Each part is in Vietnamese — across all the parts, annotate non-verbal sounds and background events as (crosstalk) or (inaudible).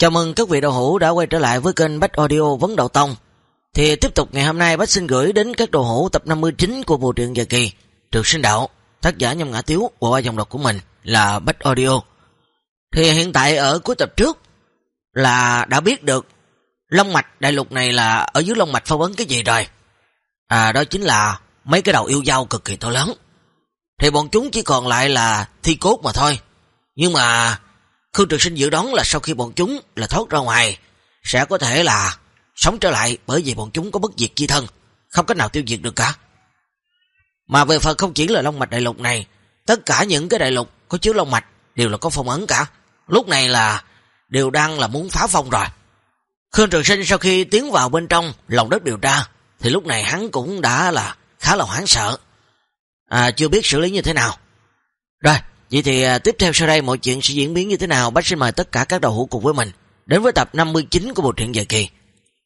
Chào mừng các vị đạo hữu đã quay trở lại với kênh Bách Audio Vấn Đạo Tông. Thì tiếp tục ngày hôm nay Bách xin gửi đến các đạo hữu tập 59 của bộ truyện Giờ Kỳ, Trường Sinh Đạo, tác giả nhâm ngã tiếu của dòng đọc của mình là Bách Audio. Thì hiện tại ở cuối tập trước là đã biết được Long Mạch đại lục này là ở dưới Long Mạch phong ấn cái gì rồi. À đó chính là mấy cái đầu yêu dao cực kỳ to lớn. Thì bọn chúng chỉ còn lại là thi cốt mà thôi. Nhưng mà Khương Trường Sinh dự đoán là sau khi bọn chúng là thoát ra ngoài, sẽ có thể là sống trở lại bởi vì bọn chúng có bất diệt chi thân, không cách nào tiêu diệt được cả. Mà về phần không chỉ là Long Mạch Đại Lục này, tất cả những cái đại lục có chứa Long Mạch đều là có phong ấn cả. Lúc này là đều đang là muốn phá phong rồi. Khương Trường Sinh sau khi tiến vào bên trong lòng đất điều tra, thì lúc này hắn cũng đã là khá là hoảng sợ. À, chưa biết xử lý như thế nào. Rồi, Vậy thì à, tiếp theo sau đây mọi chuyện sẽ diễn biến như thế nào, Bác xin mời tất cả các đầu hữu cùng với mình Đến với tập 59 của bộ truyện dài kỳ,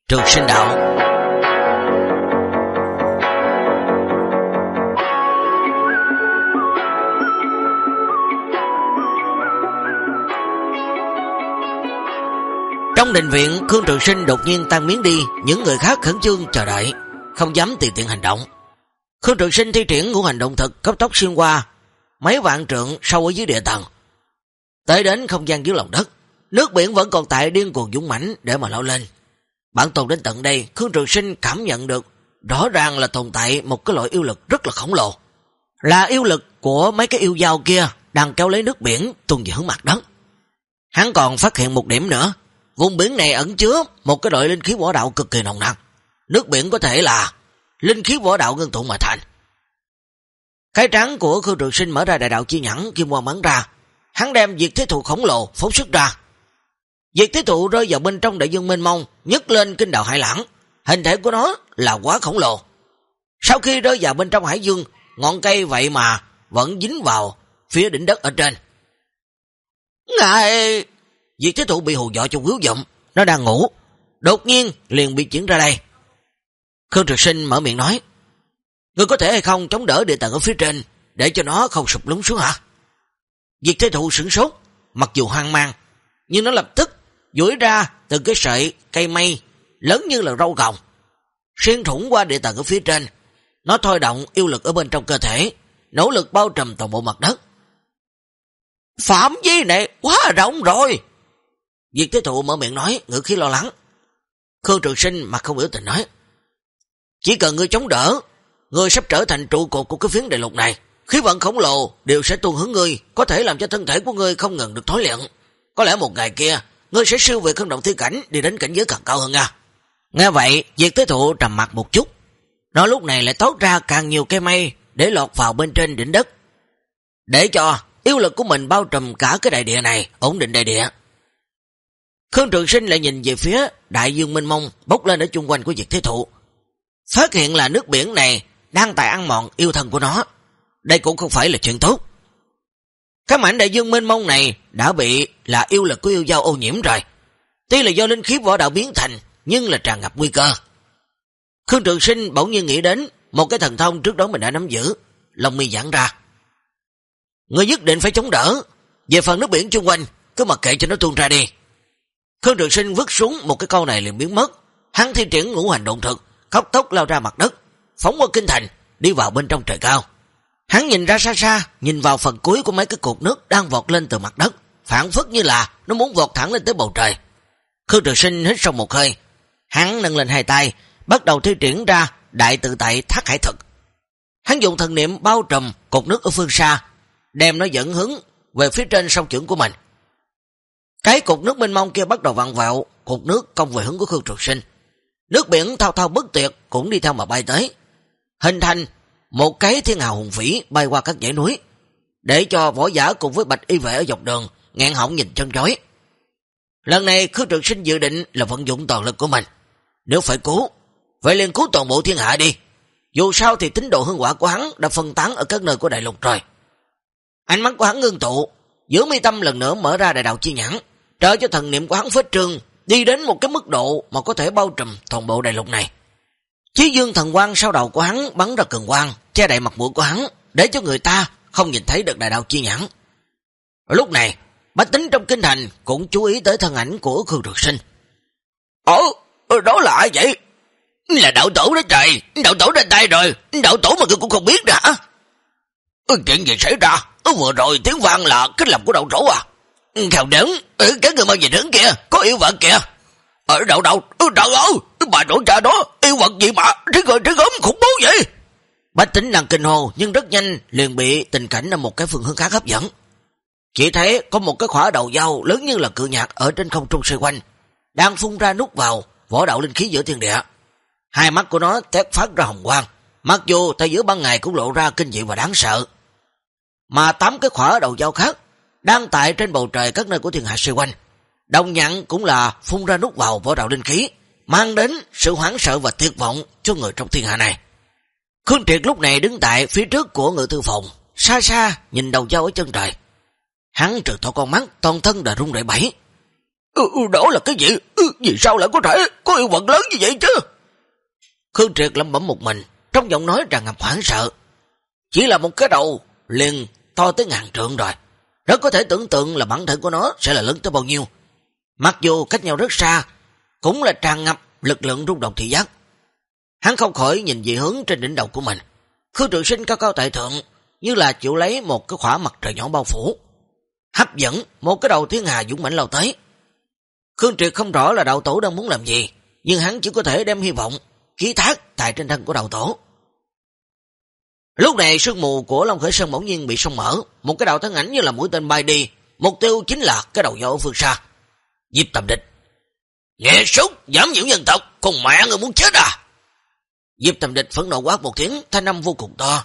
Trường sinh đạo. Trong đình viện, Khương Trường Sinh đột nhiên tan miếng đi, Những người khác khẩn trương chờ đợi, Không dám tiền tiện hành động. Khương Trường Sinh thi triển ngũ hành động thực, cấp tốc xuyên qua mấy vạn trượng sâu ở dưới địa tầng. Tới đến không gian dưới lòng đất, nước biển vẫn còn tại điên cuồng dũng mãnh để mà lao lên. Bản tồn đến tận đây, Khương Trường Sinh cảm nhận được rõ ràng là tồn tại một cái loại yêu lực rất là khổng lồ. Là yêu lực của mấy cái yêu dao kia đang kéo lấy nước biển tuôn về hướng mặt đất. Hắn còn phát hiện một điểm nữa, vùng biển này ẩn chứa một cái đội linh khí võ đạo cực kỳ nồng nặc. Nước biển có thể là linh khí võ đạo ngân tụ mà thành. Cái trắng của Khương Trường Sinh mở ra đại đạo chi nhẫn kim quang bắn ra. Hắn đem diệt thế thụ khổng lồ phóng xuất ra. Diệt thế thụ rơi vào bên trong đại dương mênh mông, nhấc lên kinh đạo hải lãng. Hình thể của nó là quá khổng lồ. Sau khi rơi vào bên trong hải dương, ngọn cây vậy mà vẫn dính vào phía đỉnh đất ở trên. ngài Diệt thế thụ bị hù dọa cho hiếu vọng nó đang ngủ. Đột nhiên liền bị chuyển ra đây. Khương Trực Sinh mở miệng nói. Ngươi có thể hay không chống đỡ địa tầng ở phía trên để cho nó không sụp lúng xuống hả? Diệt thế thụ sửng sốt, mặc dù hoang mang, nhưng nó lập tức duỗi ra từ cái sợi cây mây lớn như là râu gồng, xuyên thủng qua địa tầng ở phía trên. Nó thôi động yêu lực ở bên trong cơ thể, nỗ lực bao trùm toàn bộ mặt đất. Phạm vi này quá rộng rồi. Diệt thế thụ mở miệng nói, ngữ khí lo lắng. Khương Trường Sinh mặt không biểu tình nói. Chỉ cần ngươi chống đỡ, Ngươi sắp trở thành trụ cột của cái phiến đại lục này. Khí vận khổng lồ đều sẽ tuôn hướng ngươi, có thể làm cho thân thể của ngươi không ngừng được thối luyện. Có lẽ một ngày kia, ngươi sẽ siêu về không động thi cảnh đi đến cảnh giới càng cao hơn nha. Nghe vậy, Diệt Thế Thụ trầm mặt một chút. Nó lúc này lại tốt ra càng nhiều cây mây để lọt vào bên trên đỉnh đất. Để cho yêu lực của mình bao trùm cả cái đại địa này, ổn định đại địa. Khương Trường Sinh lại nhìn về phía đại dương minh mông bốc lên ở chung quanh của Diệt Thế Thụ. Phát hiện là nước biển này đang tại ăn mòn yêu thần của nó. Đây cũng không phải là chuyện tốt. Cái mảnh đại dương mênh mông này đã bị là yêu lực của yêu dao ô nhiễm rồi. Tuy là do linh khiếp võ đạo biến thành, nhưng là tràn ngập nguy cơ. Khương Trường Sinh bỗng nhiên nghĩ đến một cái thần thông trước đó mình đã nắm giữ, lòng mi giãn ra. Người nhất định phải chống đỡ, về phần nước biển chung quanh, cứ mặc kệ cho nó tuôn ra đi. Khương Trường Sinh vứt xuống một cái câu này liền biến mất, hắn thi triển ngũ hành động thực, khóc tốc lao ra mặt đất, phóng qua kinh thành, đi vào bên trong trời cao. Hắn nhìn ra xa xa, nhìn vào phần cuối của mấy cái cột nước đang vọt lên từ mặt đất, phản phất như là nó muốn vọt thẳng lên tới bầu trời. Khương Trường Sinh hít sâu một hơi, hắn nâng lên hai tay, bắt đầu thi triển ra đại tự tại thác hải thực. Hắn dùng thần niệm bao trùm cột nước ở phương xa, đem nó dẫn hướng về phía trên sông trưởng của mình. Cái cột nước mênh mông kia bắt đầu vặn vẹo, cột nước công về hướng của Khương Trường Sinh. Nước biển thao thao bất tuyệt cũng đi theo mà bay tới hình thành một cái thiên hào hùng vĩ bay qua các dãy núi, để cho võ giả cùng với bạch y vệ ở dọc đường ngẹn họng nhìn chân chối. Lần này Khương Trường Sinh dự định là vận dụng toàn lực của mình. Nếu phải cứu, vậy liền cứu toàn bộ thiên hạ đi. Dù sao thì tính độ hương quả của hắn đã phân tán ở các nơi của đại lục rồi. Ánh mắt của hắn ngưng tụ, giữa mi tâm lần nữa mở ra đại đạo chi nhãn, trợ cho thần niệm của hắn phết trương đi đến một cái mức độ mà có thể bao trùm toàn bộ đại lục này. Chí dương thần quang sau đầu của hắn bắn ra cường quang, che đậy mặt mũi của hắn, để cho người ta không nhìn thấy được đại đạo chi nhãn. Lúc này, bách tính trong kinh thành cũng chú ý tới thân ảnh của Khương Trực Sinh. Ồ, đó là ai vậy? Là đạo tổ đó trời, đạo tổ ra tay rồi, đạo tổ mà cũng không biết đã. Ừ, chuyện gì xảy ra? Ừ, vừa rồi tiếng vang là cái lập của đạo tổ à? Khào đến, ừ, cái người mà gì đứng kia, có yêu vợ kìa. Ở đâu đâu, trời ơi, bà nội cha đó, yêu vật gì mà, trí người trí gớm khủng bố vậy? Bách tính đang kinh hồ nhưng rất nhanh liền bị tình cảnh ở một cái phương hướng khác hấp dẫn. Chỉ thấy có một cái khỏa đầu dao lớn như là cự nhạc ở trên không trung xoay quanh, đang phun ra nút vào vỏ đạo linh khí giữa thiên địa. Hai mắt của nó tét phát ra hồng quang, mặc dù tay giữa ban ngày cũng lộ ra kinh dị và đáng sợ. Mà tám cái khỏa đầu dao khác đang tại trên bầu trời các nơi của thiên hạ xoay quanh. Đồng nhận cũng là phun ra nút vào võ đạo linh khí, mang đến sự hoảng sợ và tuyệt vọng cho người trong thiên hạ này. Khương Triệt lúc này đứng tại phía trước của ngự thư phòng, xa xa nhìn đầu dao ở chân trời. Hắn trừ to con mắt, toàn thân đã rung rẩy bảy. Ừ, ừ, đó là cái gì? Ừ, vì sao lại có thể có yêu vật lớn như vậy chứ? Khương Triệt lẩm bẩm một mình, trong giọng nói tràn ngập hoảng sợ. Chỉ là một cái đầu liền to tới ngàn trượng rồi. Rất có thể tưởng tượng là bản thân của nó sẽ là lớn tới bao nhiêu. Mặc dù cách nhau rất xa, cũng là tràn ngập lực lượng rung động thị giác. Hắn không khỏi nhìn về hướng trên đỉnh đầu của mình. Khương trường sinh cao cao tại thượng, như là chịu lấy một cái khỏa mặt trời nhỏ bao phủ. Hấp dẫn một cái đầu thiên hà dũng mãnh lao tới. Khương Triệt không rõ là đạo tổ đang muốn làm gì, nhưng hắn chỉ có thể đem hy vọng, ký thác tại trên thân của đạo tổ. Lúc này sương mù của Long Khởi Sơn bỗng nhiên bị sông mở, một cái đạo thân ảnh như là mũi tên bay đi, mục tiêu chính là cái đầu nhỏ ở phương xa. Diệp tầm địch. nghệ súc, giảm nhiễu nhân tộc, con mẹ người muốn chết à? Diệp tầm địch phẫn nộ quát một tiếng, thanh âm vô cùng to,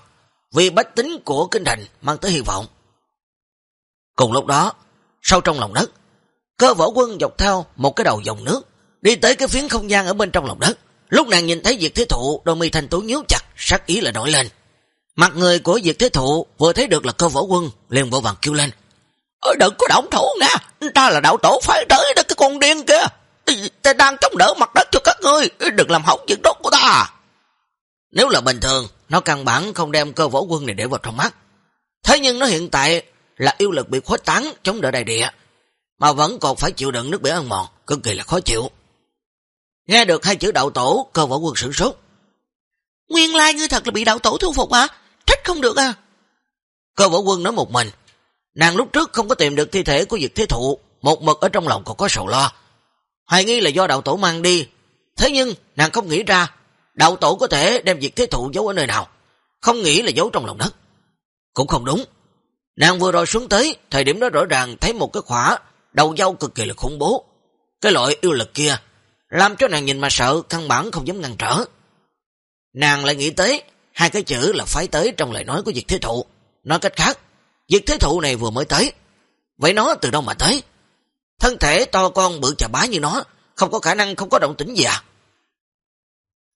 vì bách tính của kinh thành mang tới hy vọng. Cùng lúc đó, sâu trong lòng đất, cơ võ quân dọc theo một cái đầu dòng nước, đi tới cái phiến không gian ở bên trong lòng đất. Lúc nàng nhìn thấy Diệt Thế Thụ, đôi mi thanh tú nhíu chặt, sắc ý là nổi lên. Mặt người của Diệt Thế Thụ vừa thấy được là cơ võ quân, liền vội vàng kêu lên. Ờ, đừng có động thủ nha, ta là đạo tổ phải tới đó cái con điên kia. Ta đang chống đỡ mặt đất cho các ngươi, đừng làm hỏng chuyện đốt của ta. Nếu là bình thường, nó căn bản không đem cơ võ quân này để vào trong mắt. Thế nhưng nó hiện tại là yêu lực bị khuếch tán chống đỡ đại địa, mà vẫn còn phải chịu đựng nước biển ăn mòn, cực kỳ là khó chịu. Nghe được hai chữ đạo tổ, cơ võ quân sửng sốt. Nguyên lai ngươi thật là bị đạo tổ thu phục hả? Trách không được à? Cơ võ quân nói một mình. Nàng lúc trước không có tìm được thi thể của Diệt Thế Thụ, một mực ở trong lòng còn có sầu lo. Hoài nghi là do đạo tổ mang đi. Thế nhưng nàng không nghĩ ra đạo tổ có thể đem Diệt Thế Thụ giấu ở nơi nào. Không nghĩ là giấu trong lòng đất. Cũng không đúng. Nàng vừa rồi xuống tới, thời điểm đó rõ ràng thấy một cái khỏa đầu dâu cực kỳ là khủng bố. Cái loại yêu lực kia, làm cho nàng nhìn mà sợ, căn bản không dám ngăn trở. Nàng lại nghĩ tới, hai cái chữ là phái tới trong lời nói của Diệt Thế Thụ. Nói cách khác, Diệt Thế Thụ này vừa mới tới. Vậy nó từ đâu mà tới? Thân thể to con bự chà bá như nó, không có khả năng không có động tĩnh gì à?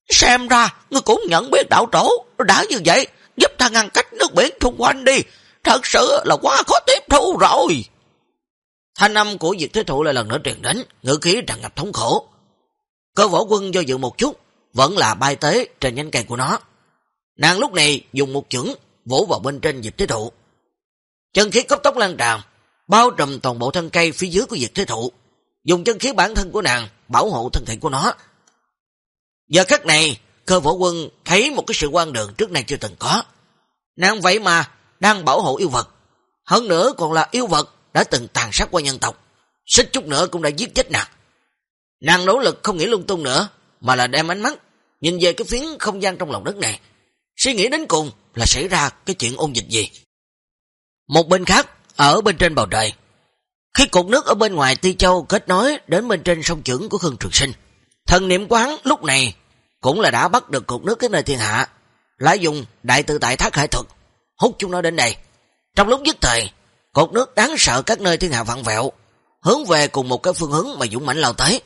Xem ra, ngươi cũng nhận biết đạo tổ, đã như vậy, giúp ta ngăn cách nước biển xung quanh đi, thật sự là quá khó tiếp thu rồi. Thanh âm của Diệt Thế Thụ lại lần nữa truyền đến, ngữ khí tràn ngập thống khổ. Cơ võ quân do dự một chút, vẫn là bay tới trên nhánh cây của nó. Nàng lúc này dùng một chưởng vỗ vào bên trên Diệt Thế Thụ. Chân khí cấp tốc lan tràn, bao trùm toàn bộ thân cây phía dưới của Diệt Thế Thụ, dùng chân khí bản thân của nàng bảo hộ thân thể của nó. Giờ khắc này, cơ võ quân thấy một cái sự quan đường trước nay chưa từng có. Nàng vậy mà đang bảo hộ yêu vật. Hơn nữa còn là yêu vật đã từng tàn sát qua nhân tộc. Xích chút nữa cũng đã giết chết nàng. Nàng nỗ lực không nghĩ lung tung nữa, mà là đem ánh mắt, nhìn về cái phiến không gian trong lòng đất này. Suy nghĩ đến cùng là xảy ra cái chuyện ôn dịch gì. Một bên khác, ở bên trên bầu trời, khi cột nước ở bên ngoài Ti Châu kết nối đến bên trên sông trưởng của Khương Trường Sinh, thần niệm quán lúc này cũng là đã bắt được cột nước cái nơi thiên hạ, lại dùng đại tự tại thác hải thuật, hút chúng nó đến đây. Trong lúc dứt thời, cột nước đáng sợ các nơi thiên hạ vặn vẹo, hướng về cùng một cái phương hướng mà dũng mãnh lao tới.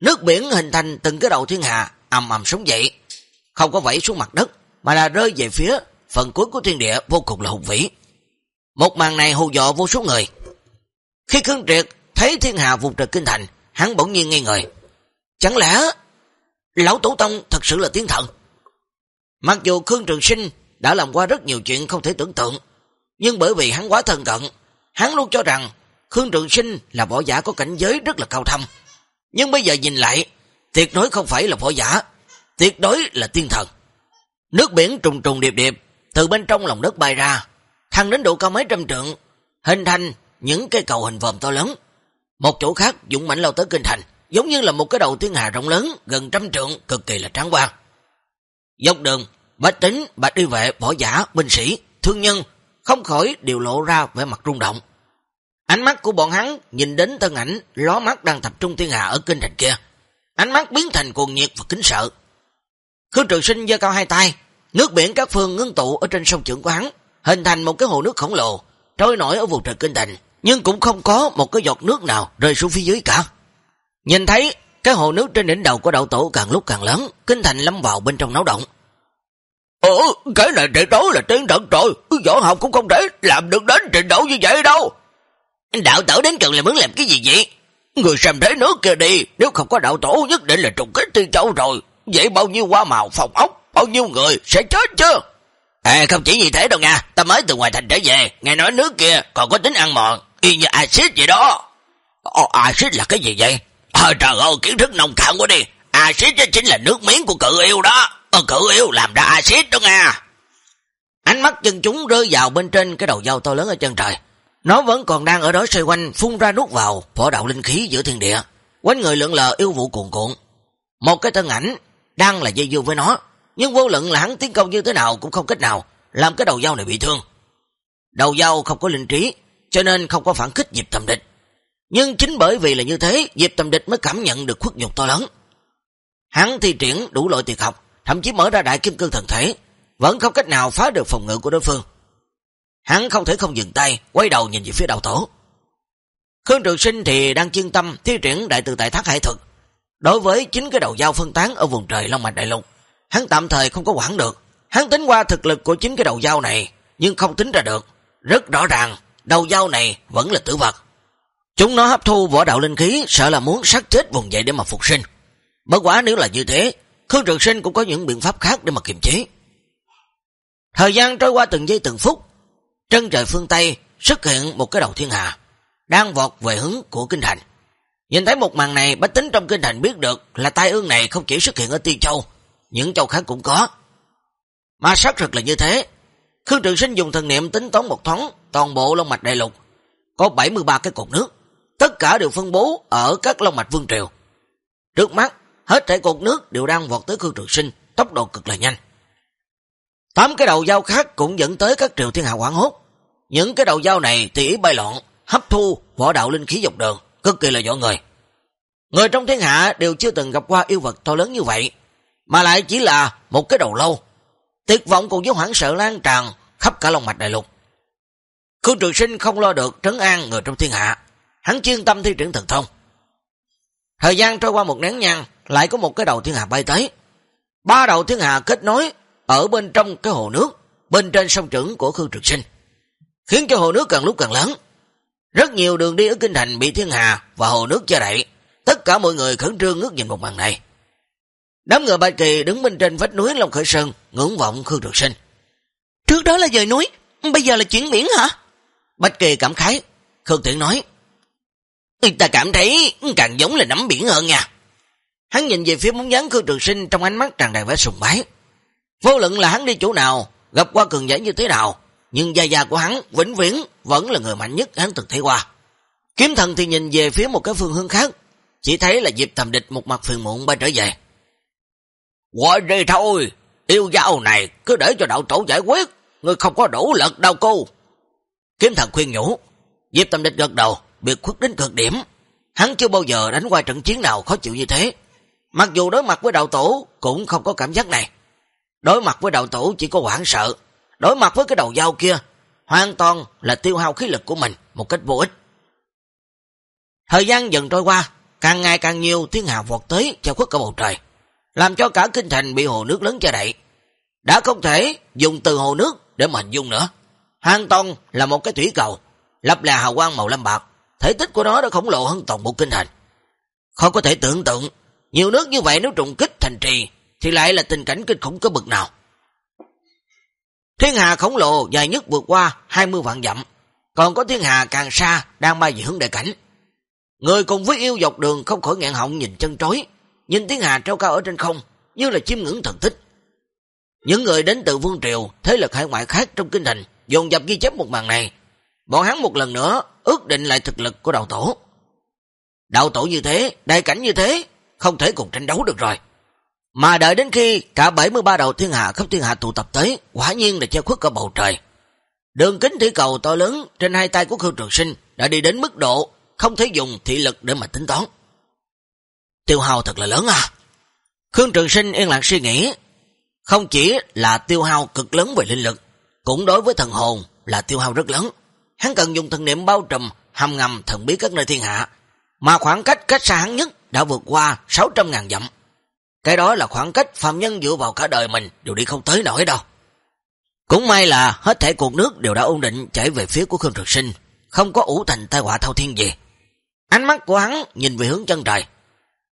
Nước biển hình thành từng cái đầu thiên hạ, ầm ầm sống dậy, không có vẫy xuống mặt đất, mà là rơi về phía phần cuối của thiên địa vô cùng là hùng vĩ. Một màn này hù dọ vô số người. Khi Khương Triệt thấy thiên hạ vùng trời kinh thành, hắn bỗng nhiên ngây người. Chẳng lẽ Lão Tổ Tông thật sự là tiến thần? Mặc dù Khương Trường Sinh đã làm qua rất nhiều chuyện không thể tưởng tượng, nhưng bởi vì hắn quá thân cận, hắn luôn cho rằng Khương Trường Sinh là võ giả có cảnh giới rất là cao thâm. Nhưng bây giờ nhìn lại, tuyệt đối không phải là võ giả, tuyệt đối là tiên thần. Nước biển trùng trùng điệp điệp, từ bên trong lòng đất bay ra, thăng đến độ cao mấy trăm trượng, hình thành những cái cầu hình vòm to lớn. Một chỗ khác dũng mãnh lao tới kinh thành, giống như là một cái đầu thiên hà rộng lớn, gần trăm trượng, cực kỳ là tráng quan. Dọc đường, bách tính, bạch đi vệ, võ giả, binh sĩ, thương nhân, không khỏi đều lộ ra vẻ mặt rung động. Ánh mắt của bọn hắn nhìn đến thân ảnh ló mắt đang tập trung thiên hạ ở kinh thành kia. Ánh mắt biến thành cuồng nhiệt và kính sợ. Khương Trường Sinh giơ cao hai tay, nước biển các phương ngưng tụ ở trên sông trưởng của hắn, hình thành một cái hồ nước khổng lồ, trôi nổi ở vùng trời kinh thành, nhưng cũng không có một cái giọt nước nào rơi xuống phía dưới cả. Nhìn thấy cái hồ nước trên đỉnh đầu của đạo tổ càng lúc càng lớn, kinh thành lâm vào bên trong náo động. Ủa, cái này trời tối là tiên trận rồi, võ học cũng không thể làm được đến trình độ như vậy đâu. Đạo tổ đến trường là muốn làm cái gì vậy? Người xem thế nước kia đi, nếu không có đạo tổ nhất định là trùng kích tiên châu rồi. Vậy bao nhiêu hoa màu, phòng ốc, bao nhiêu người sẽ chết chứ? À không chỉ như thế đâu nha, ta mới từ ngoài thành trở về, nghe nói nước kia còn có tính ăn mòn, y như axit vậy đó. Ồ, axit là cái gì vậy? À, trời ơi, kiến thức nông cạn quá đi, axit chính là nước miếng của cự yêu đó, ờ, cự yêu làm ra axit đó nha. Ánh mắt chân chúng rơi vào bên trên cái đầu dâu to lớn ở chân trời. Nó vẫn còn đang ở đó xoay quanh, phun ra nuốt vào, phổ đạo linh khí giữa thiên địa. Quánh người lượng lờ yêu vụ cuồn cuộn. Một cái thân ảnh đang là dây dưa với nó, nhưng vô luận là hắn tiến công như thế nào cũng không cách nào làm cái đầu dao này bị thương. Đầu dao không có linh trí, cho nên không có phản kích dịp tầm địch. Nhưng chính bởi vì là như thế, dịp tầm địch mới cảm nhận được khuất nhục to lớn. Hắn thi triển đủ loại tuyệt học, thậm chí mở ra đại kim cương thần thể, vẫn không cách nào phá được phòng ngự của đối phương. Hắn không thể không dừng tay, quay đầu nhìn về phía đầu tổ. Khương Trường Sinh thì đang chuyên tâm thi triển đại từ tại thác hải thực Đối với chính cái đầu dao phân tán ở vùng trời Long Mạch Đại Lục, hắn tạm thời không có quản được. Hắn tính qua thực lực của chính cái đầu dao này, nhưng không tính ra được. Rất rõ ràng, đầu dao này vẫn là tử vật. Chúng nó hấp thu võ đạo linh khí, sợ là muốn sát chết vùng dậy để mà phục sinh. Bất quả nếu là như thế, Khương Trường Sinh cũng có những biện pháp khác để mà kiềm chế. Thời gian trôi qua từng giây từng phút, Chân trời phương Tây xuất hiện một cái đầu thiên hà, đang vọt về hướng của kinh thành. Nhìn thấy một màn này, bách tính trong kinh thành biết được là tai ương này không chỉ xuất hiện ở Tiên Châu, những châu khác cũng có. Mà xác thực là như thế. Khương Trường Sinh dùng thần niệm tính toán một thoáng toàn bộ Long Mạch Đại Lục. Có 73 cái cột nước, tất cả đều phân bố ở các Long Mạch Vương Triều. Trước mắt, hết thể cột nước đều đang vọt tới Khương Trường Sinh, tốc độ cực là nhanh. Tám cái đầu dao khác cũng dẫn tới các triều thiên hạ quảng hốt. Những cái đầu dao này thì ý bay loạn, hấp thu võ đạo linh khí dọc đường, cực kỳ là giỏi người. Người trong thiên hạ đều chưa từng gặp qua yêu vật to lớn như vậy, mà lại chỉ là một cái đầu lâu. Tuyệt vọng cùng với hoảng sợ lan tràn khắp cả lòng mạch đại lục. Khương Trường Sinh không lo được trấn an người trong thiên hạ, hắn chuyên tâm thi triển thần thông. Thời gian trôi qua một nén nhang, lại có một cái đầu thiên hạ bay tới. Ba đầu thiên hạ kết nối ở bên trong cái hồ nước, bên trên sông trưởng của Khương Trường Sinh, khiến cho hồ nước càng lúc càng lớn. Rất nhiều đường đi ở Kinh Thành bị thiên hà và hồ nước che đậy, tất cả mọi người khẩn trương ngước nhìn một màn này. Đám người Bạch Kỳ đứng bên trên vách núi Long Khởi Sơn, ngưỡng vọng Khương Trường Sinh. Trước đó là dời núi, bây giờ là chuyển biển hả? Bạch Kỳ cảm khái, Khương thiện nói. Ừ, ta cảm thấy càng giống là nắm biển hơn nha. Hắn nhìn về phía bóng dáng Khương Trường Sinh trong ánh mắt tràn đầy vẻ sùng bái. Vô luận là hắn đi chỗ nào, gặp qua cường giả như thế nào, nhưng gia gia của hắn vĩnh viễn vẫn là người mạnh nhất hắn từng thấy qua. Kiếm thần thì nhìn về phía một cái phương hướng khác, chỉ thấy là dịp thầm địch một mặt phiền muộn bay trở về. Gọi đi thôi, yêu dao này cứ để cho đạo tổ giải quyết, người không có đủ lực đâu cô. Kiếm thần khuyên nhủ, diệp tâm địch gật đầu, biệt khuất đến cực điểm. Hắn chưa bao giờ đánh qua trận chiến nào khó chịu như thế. Mặc dù đối mặt với đạo tổ cũng không có cảm giác này. Đối mặt với đạo tổ chỉ có hoảng sợ, đối mặt với cái đầu dao kia, hoàn toàn là tiêu hao khí lực của mình một cách vô ích. Thời gian dần trôi qua, càng ngày càng nhiều thiên hạ vọt tới cho khuất cả bầu trời, làm cho cả kinh thành bị hồ nước lớn che đậy. Đã không thể dùng từ hồ nước để mà hình dung nữa. Hang Tông là một cái thủy cầu, lập là hào quang màu lam bạc, thể tích của nó đã khổng lồ hơn toàn bộ kinh thành. Không có thể tưởng tượng, nhiều nước như vậy nếu trùng kích thành trì thì lại là tình cảnh kinh khủng có bực nào. Thiên hà khổng lồ dài nhất vượt qua 20 vạn dặm, còn có thiên hà càng xa đang bay về hướng đại cảnh. Người cùng với yêu dọc đường không khỏi ngạn họng nhìn chân trối, nhìn tiếng hà treo cao ở trên không, như là chim ngưỡng thần thích Những người đến từ Vương Triều, thế lực hải ngoại khác trong kinh thành, dồn dập ghi chép một màn này. Bọn hắn một lần nữa ước định lại thực lực của đạo tổ. Đạo tổ như thế, đại cảnh như thế, không thể cùng tranh đấu được rồi. Mà đợi đến khi cả 73 đầu thiên hạ khắp thiên hạ tụ tập tới, quả nhiên là che khuất cả bầu trời. Đường kính thủy cầu to lớn trên hai tay của Khương Trường Sinh đã đi đến mức độ không thể dùng thị lực để mà tính toán. Tiêu hao thật là lớn à. Khương Trường Sinh yên lặng suy nghĩ, không chỉ là tiêu hao cực lớn về linh lực, cũng đối với thần hồn là tiêu hao rất lớn. Hắn cần dùng thần niệm bao trùm, hầm ngầm thần bí các nơi thiên hạ, mà khoảng cách cách xa hắn nhất đã vượt qua 600.000 dặm. Cái đó là khoảng cách phạm nhân dựa vào cả đời mình đều đi không tới nổi đâu. Cũng may là hết thể cuộc nước đều đã ổn định chảy về phía của Khương Trực Sinh, không có ủ thành tai họa thao thiên gì. Ánh mắt của hắn nhìn về hướng chân trời.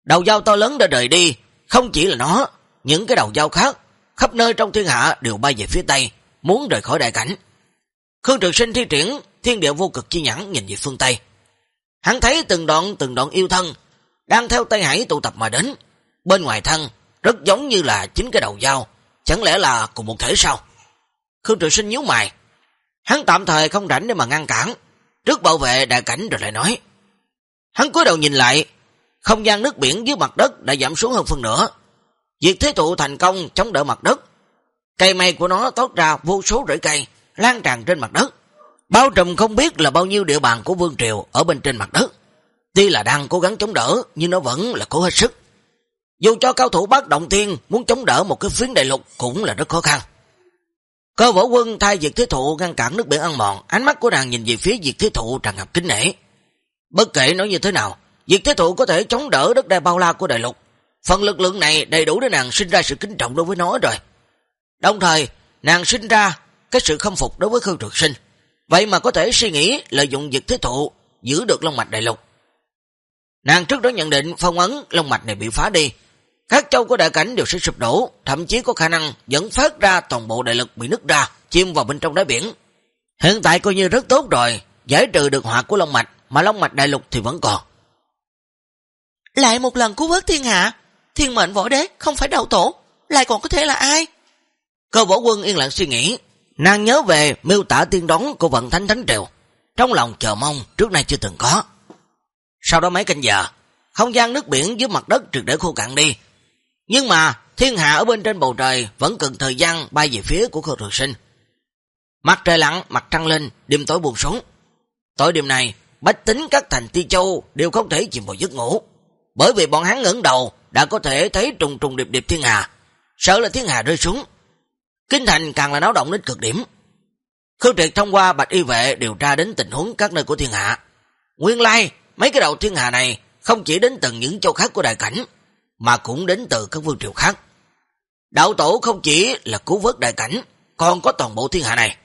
Đầu dao to lớn đã rời đi, không chỉ là nó, những cái đầu dao khác, khắp nơi trong thiên hạ đều bay về phía Tây, muốn rời khỏi đại cảnh. Khương Trực Sinh thi triển thiên địa vô cực chi nhãn nhìn về phương Tây. Hắn thấy từng đoạn từng đoạn yêu thân đang theo Tây Hải tụ tập mà đến. Bên ngoài thân rất giống như là chính cái đầu dao, chẳng lẽ là cùng một thể sao? Khương Trực Sinh nhíu mày. Hắn tạm thời không rảnh để mà ngăn cản, trước bảo vệ đại cảnh rồi lại nói. Hắn cúi đầu nhìn lại, không gian nước biển dưới mặt đất đã giảm xuống hơn phần nữa. Việc thế tụ thành công chống đỡ mặt đất. Cây mây của nó tốt ra vô số rễ cây, lan tràn trên mặt đất. Bao trùm không biết là bao nhiêu địa bàn của Vương Triều ở bên trên mặt đất. Tuy là đang cố gắng chống đỡ, nhưng nó vẫn là cố hết sức. Dù cho cao thủ bác động thiên muốn chống đỡ một cái phiến đại lục cũng là rất khó khăn. Cơ võ quân thay diệt thế thụ ngăn cản nước biển ăn mòn, ánh mắt của nàng nhìn về phía diệt thế thụ tràn ngập kính nể. Bất kể nói như thế nào, diệt thế thụ có thể chống đỡ đất đai bao la của đại lục. Phần lực lượng này đầy đủ để nàng sinh ra sự kính trọng đối với nó rồi. Đồng thời, nàng sinh ra cái sự khâm phục đối với Khương Trực Sinh. Vậy mà có thể suy nghĩ lợi dụng diệt thế thụ giữ được long mạch đại lục. Nàng trước đó nhận định phong ấn long mạch này bị phá đi. Các châu của đại cảnh đều sẽ sụp đổ, thậm chí có khả năng dẫn phát ra toàn bộ đại lực bị nứt ra, chìm vào bên trong đáy biển. Hiện tại coi như rất tốt rồi, giải trừ được họa của long mạch, mà long mạch đại lục thì vẫn còn. Lại một lần cứu vớt thiên hạ, thiên mệnh võ đế không phải đầu tổ, lại còn có thể là ai? Cơ võ quân yên lặng suy nghĩ, nàng nhớ về miêu tả tiên đón của vận thánh thánh triều, trong lòng chờ mong trước nay chưa từng có. Sau đó mấy canh giờ, không gian nước biển dưới mặt đất trực để khô cạn đi. Nhưng mà thiên hạ ở bên trên bầu trời vẫn cần thời gian bay về phía của khâu thực sinh. Mặt trời lặng, mặt trăng lên, đêm tối buồn xuống. Tối đêm này, bách tính các thành ti châu đều không thể chìm vào giấc ngủ. Bởi vì bọn hắn ngẩng đầu đã có thể thấy trùng trùng điệp điệp thiên hà. Sợ là thiên hà rơi xuống. Kinh thành càng là náo động đến cực điểm. Khương Triệt thông qua bạch y vệ điều tra đến tình huống các nơi của thiên hạ. Nguyên lai, Mấy cái đầu thiên hà này không chỉ đến từ những châu khác của đại cảnh, mà cũng đến từ các vương triều khác. Đạo tổ không chỉ là cứu vớt đại cảnh, còn có toàn bộ thiên hạ này.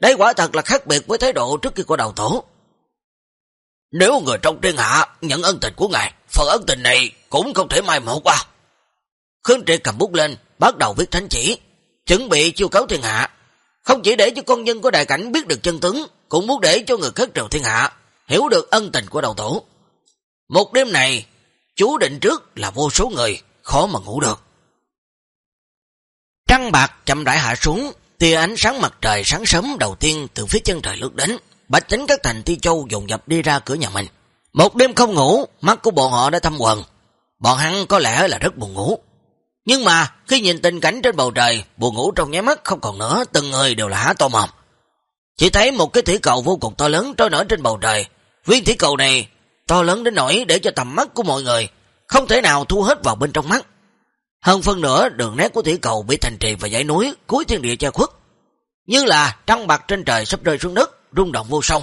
Đây quả thật là khác biệt với thái độ trước khi của đạo tổ. Nếu người trong thiên hạ nhận ân tình của ngài, phần ân tình này cũng không thể mai một qua. Khương Triệt cầm bút lên, bắt đầu viết thánh chỉ, chuẩn bị chiêu cáo thiên hạ. Không chỉ để cho con nhân của đại cảnh biết được chân tướng, cũng muốn để cho người khác triều thiên hạ hiểu được ân tình của đầu tổ. Một đêm này, chú định trước là vô số người, khó mà ngủ được. Trăng bạc chậm rãi hạ xuống, tia ánh sáng mặt trời sáng sớm đầu tiên từ phía chân trời lướt đến, bạch tính các thành ti châu dồn dập đi ra cửa nhà mình. Một đêm không ngủ, mắt của bọn họ đã thâm quần. Bọn hắn có lẽ là rất buồn ngủ. Nhưng mà khi nhìn tình cảnh trên bầu trời, buồn ngủ trong nháy mắt không còn nữa, từng người đều là há to mồm. Chỉ thấy một cái thủy cầu vô cùng to lớn trôi nổi trên bầu trời. Viên thủy cầu này to lớn đến nỗi để cho tầm mắt của mọi người không thể nào thu hết vào bên trong mắt. Hơn phân nữa đường nét của thủy cầu bị thành trì và dãy núi cuối thiên địa che khuất. Như là trăng bạc trên trời sắp rơi xuống đất, rung động vô song.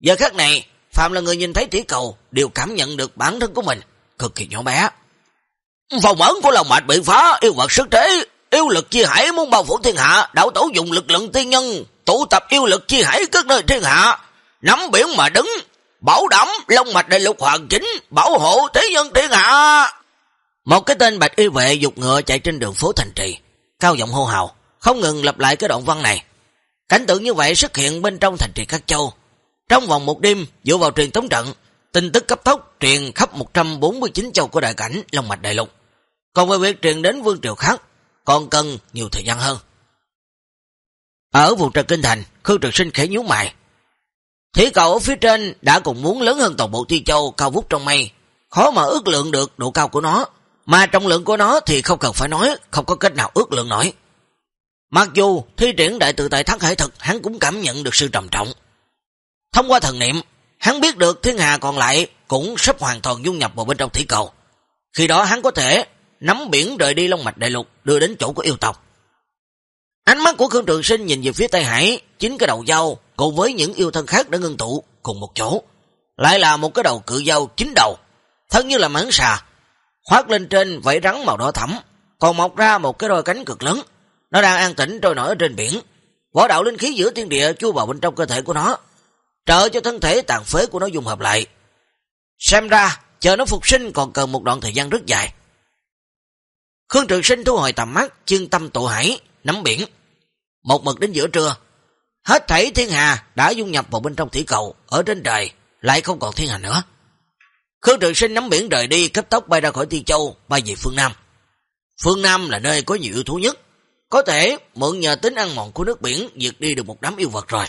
Giờ khắc này, Phạm là người nhìn thấy thủy cầu đều cảm nhận được bản thân của mình cực kỳ nhỏ bé. Phòng ẩn của lòng mạch bị phá, yêu vật sức thế, yêu lực chia hải muốn bao phủ thiên hạ, đạo tổ dùng lực lượng tiên nhân, tụ tập yêu lực chia hải các nơi thiên hạ, nắm biển mà đứng, bảo đảm long mạch đại lục hoàng chính, bảo hộ thế nhân thiên hạ. Một cái tên bạch y vệ dục ngựa chạy trên đường phố thành trì, cao giọng hô hào, không ngừng lặp lại cái đoạn văn này. Cảnh tượng như vậy xuất hiện bên trong thành trì Các Châu. Trong vòng một đêm, dựa vào truyền tống trận, tin tức cấp tốc truyền khắp 149 châu của đại cảnh Long Mạch Đại Lục. Còn về việc truyền đến vương triều khác, còn cần nhiều thời gian hơn. Ở vùng trời kinh thành, Khương Trực Sinh khẽ nhú mày. Thủy cầu ở phía trên đã cùng muốn lớn hơn toàn bộ Thi Châu cao vút trong mây, khó mà ước lượng được độ cao của nó, mà trọng lượng của nó thì không cần phải nói, không có cách nào ước lượng nổi. Mặc dù thi triển đại tự tại thất hệ thực, hắn cũng cảm nhận được sự trầm trọng. Thông qua thần niệm, hắn biết được thiên hà còn lại cũng sắp hoàn toàn dung nhập vào bên trong thủy cầu. Khi đó hắn có thể nắm biển rời đi Long Mạch Đại Lục đưa đến chỗ của yêu tộc. Ánh mắt của Khương Trường Sinh nhìn về phía Tây Hải, chính cái đầu dâu cùng với những yêu thân khác đã ngưng tụ cùng một chỗ. Lại là một cái đầu cự dâu chính đầu, thân như là mảng xà, khoát lên trên vảy rắn màu đỏ thẫm, còn mọc ra một cái đôi cánh cực lớn. Nó đang an tĩnh trôi nổi trên biển. Võ đạo linh khí giữa thiên địa chui vào bên trong cơ thể của nó, trợ cho thân thể tàn phế của nó dung hợp lại. Xem ra, chờ nó phục sinh còn cần một đoạn thời gian rất dài. Khương Trường Sinh thu hồi tầm mắt, chuyên tâm tụ hải, nắm biển. Một mực đến giữa trưa, hết thảy thiên hà đã dung nhập vào bên trong thủy cầu, ở trên trời, lại không còn thiên hà nữa. Khương Trường Sinh nắm biển rời đi, cấp tốc bay ra khỏi Tiên Châu, bay về phương Nam. Phương Nam là nơi có nhiều yếu thú nhất, có thể mượn nhờ tính ăn mòn của nước biển diệt đi được một đám yêu vật rồi.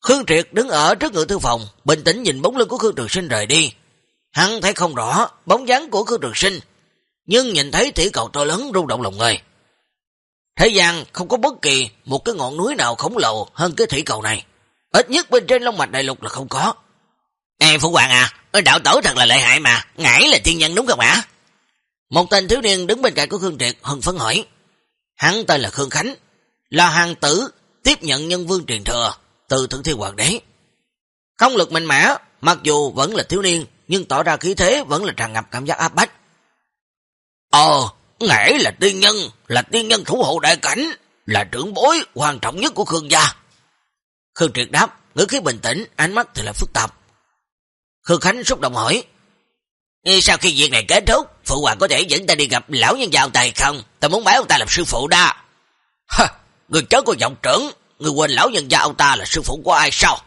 Khương Triệt đứng ở trước ngựa thư phòng, bình tĩnh nhìn bóng lưng của Khương Trường Sinh rời đi. Hắn thấy không rõ bóng dáng của Khương Trường Sinh, nhưng nhìn thấy thủy cầu to lớn rung động lòng người. Thế gian không có bất kỳ một cái ngọn núi nào khổng lồ hơn cái thủy cầu này. Ít nhất bên trên Long Mạch Đại Lục là không có. Ê Phụ Hoàng à, đạo tổ thật là lợi hại mà, ngải là thiên nhân đúng không ạ? Một tên thiếu niên đứng bên cạnh của Khương Triệt hừng phấn hỏi. Hắn tên là Khương Khánh, là hàng tử tiếp nhận nhân vương truyền thừa từ thượng thiên hoàng đế. Không lực mạnh mẽ, mặc dù vẫn là thiếu niên, nhưng tỏ ra khí thế vẫn là tràn ngập cảm giác áp bách. Ờ, ngải là tiên nhân, là tiên nhân thủ hộ đại cảnh, là trưởng bối quan trọng nhất của Khương gia. Khương Triệt đáp, ngữ khí bình tĩnh, ánh mắt thì là phức tạp. Khương Khánh xúc động hỏi, sau khi việc này kết thúc, phụ hoàng có thể dẫn ta đi gặp lão nhân gia tài ta hay không? Ta muốn bái ông ta làm sư phụ đa. Hả, người chớ có giọng trưởng, người quên lão nhân gia ông ta là sư phụ của ai sao?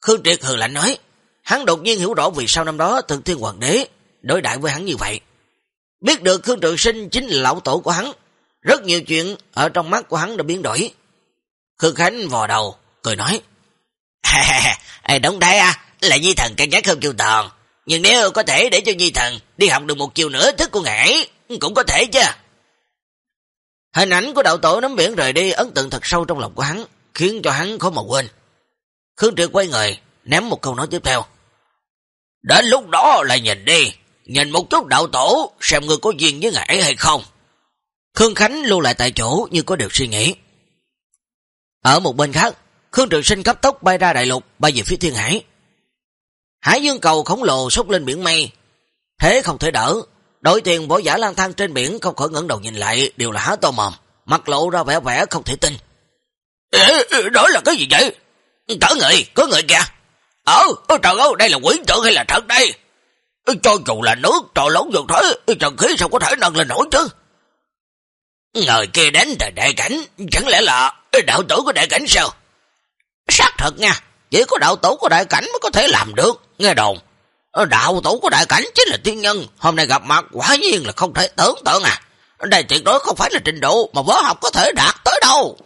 Khương Triệt hừ lạnh nói, hắn đột nhiên hiểu rõ vì sao năm đó thượng thiên hoàng đế đối đại với hắn như vậy. Biết được Khương Trường Sinh chính là lão tổ của hắn, rất nhiều chuyện ở trong mắt của hắn đã biến đổi. Khương Khánh vò đầu, cười nói, (laughs) Ê, đúng đấy à, là Di Thần cân nhắc không kiêu toàn. Nhưng nếu có thể để cho nhi Thần đi học được một chiều nữa thức của ngải, cũng có thể chứ. Hình ảnh của đạo tổ nắm biển rời đi ấn tượng thật sâu trong lòng của hắn, khiến cho hắn khó mà quên. Khương Triệt quay người, ném một câu nói tiếp theo. Đến lúc đó là nhìn đi, nhìn một chút đạo tổ, xem người có duyên với ngải hay không. Khương Khánh lưu lại tại chỗ như có điều suy nghĩ. Ở một bên khác, Khương Trường Sinh cấp tốc bay ra đại lục, bay về phía thiên hải. Hải dương cầu khổng lồ sốc lên biển mây. Thế không thể đỡ, đội tiền võ giả lang thang trên biển không khỏi ngẩng đầu nhìn lại đều là há to mồm, mặt lộ ra vẻ vẻ không thể tin. Ê, đó là cái gì vậy? Tớ người, có người kìa. Ờ, trời ơi, đây là quỷ tượng hay là thật đây? Cho dù là nước, trò lớn dược thế, trần khí sao có thể nâng lên nổi chứ? Người kia đến từ đại cảnh, chẳng lẽ là đạo tử của đại cảnh sao? Xác thật nha, chỉ có đạo tổ của đại cảnh mới có thể làm được, nghe đồn. Ờ, đạo tổ của đại cảnh chính là tiên nhân, hôm nay gặp mặt quả nhiên là không thể tưởng tượng à. Đây tuyệt đối không phải là trình độ mà võ học có thể đạt tới đâu.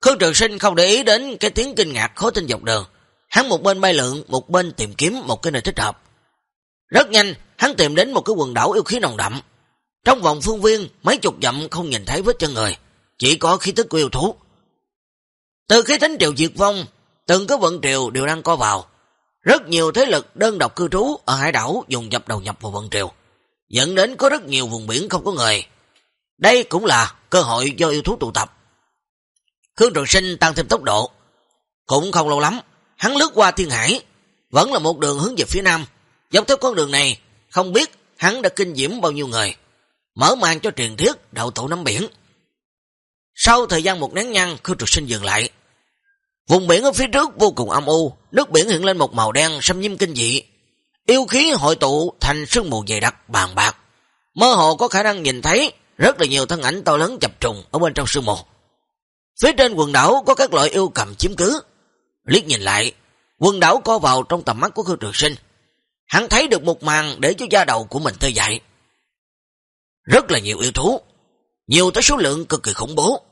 Khương Trường Sinh không để ý đến cái tiếng kinh ngạc khối tinh dọc đường. Hắn một bên bay lượng, một bên tìm kiếm một cái nơi thích hợp. Rất nhanh, hắn tìm đến một cái quần đảo yêu khí nồng đậm. Trong vòng phương viên, mấy chục dặm không nhìn thấy vết chân người, chỉ có khí tức của yêu thú. Từ khí thánh triều diệt vong, từng cái vận triều đều đang co vào. Rất nhiều thế lực đơn độc cư trú ở hải đảo dùng dập đầu nhập vào vận triều, dẫn đến có rất nhiều vùng biển không có người. Đây cũng là cơ hội do yêu thú tụ tập. Khương Trường Sinh tăng thêm tốc độ. Cũng không lâu lắm, hắn lướt qua thiên hải, vẫn là một đường hướng về phía nam. Dọc theo con đường này, không biết hắn đã kinh diễm bao nhiêu người, mở mang cho truyền thuyết đậu tổ nắm biển. Sau thời gian một nén nhăn, Khương Trường Sinh dừng lại. Vùng biển ở phía trước vô cùng âm u, nước biển hiện lên một màu đen xâm nhiêm kinh dị. Yêu khí hội tụ thành sương mù dày đặc bàn bạc. Mơ hồ có khả năng nhìn thấy rất là nhiều thân ảnh to lớn chập trùng ở bên trong sương mù. Phía trên quần đảo có các loại yêu cầm chiếm cứ. Liếc nhìn lại, quần đảo co vào trong tầm mắt của Khương Trường Sinh. Hắn thấy được một màn để cho da đầu của mình tê dại. Rất là nhiều yêu thú, nhiều tới số lượng cực kỳ khủng bố.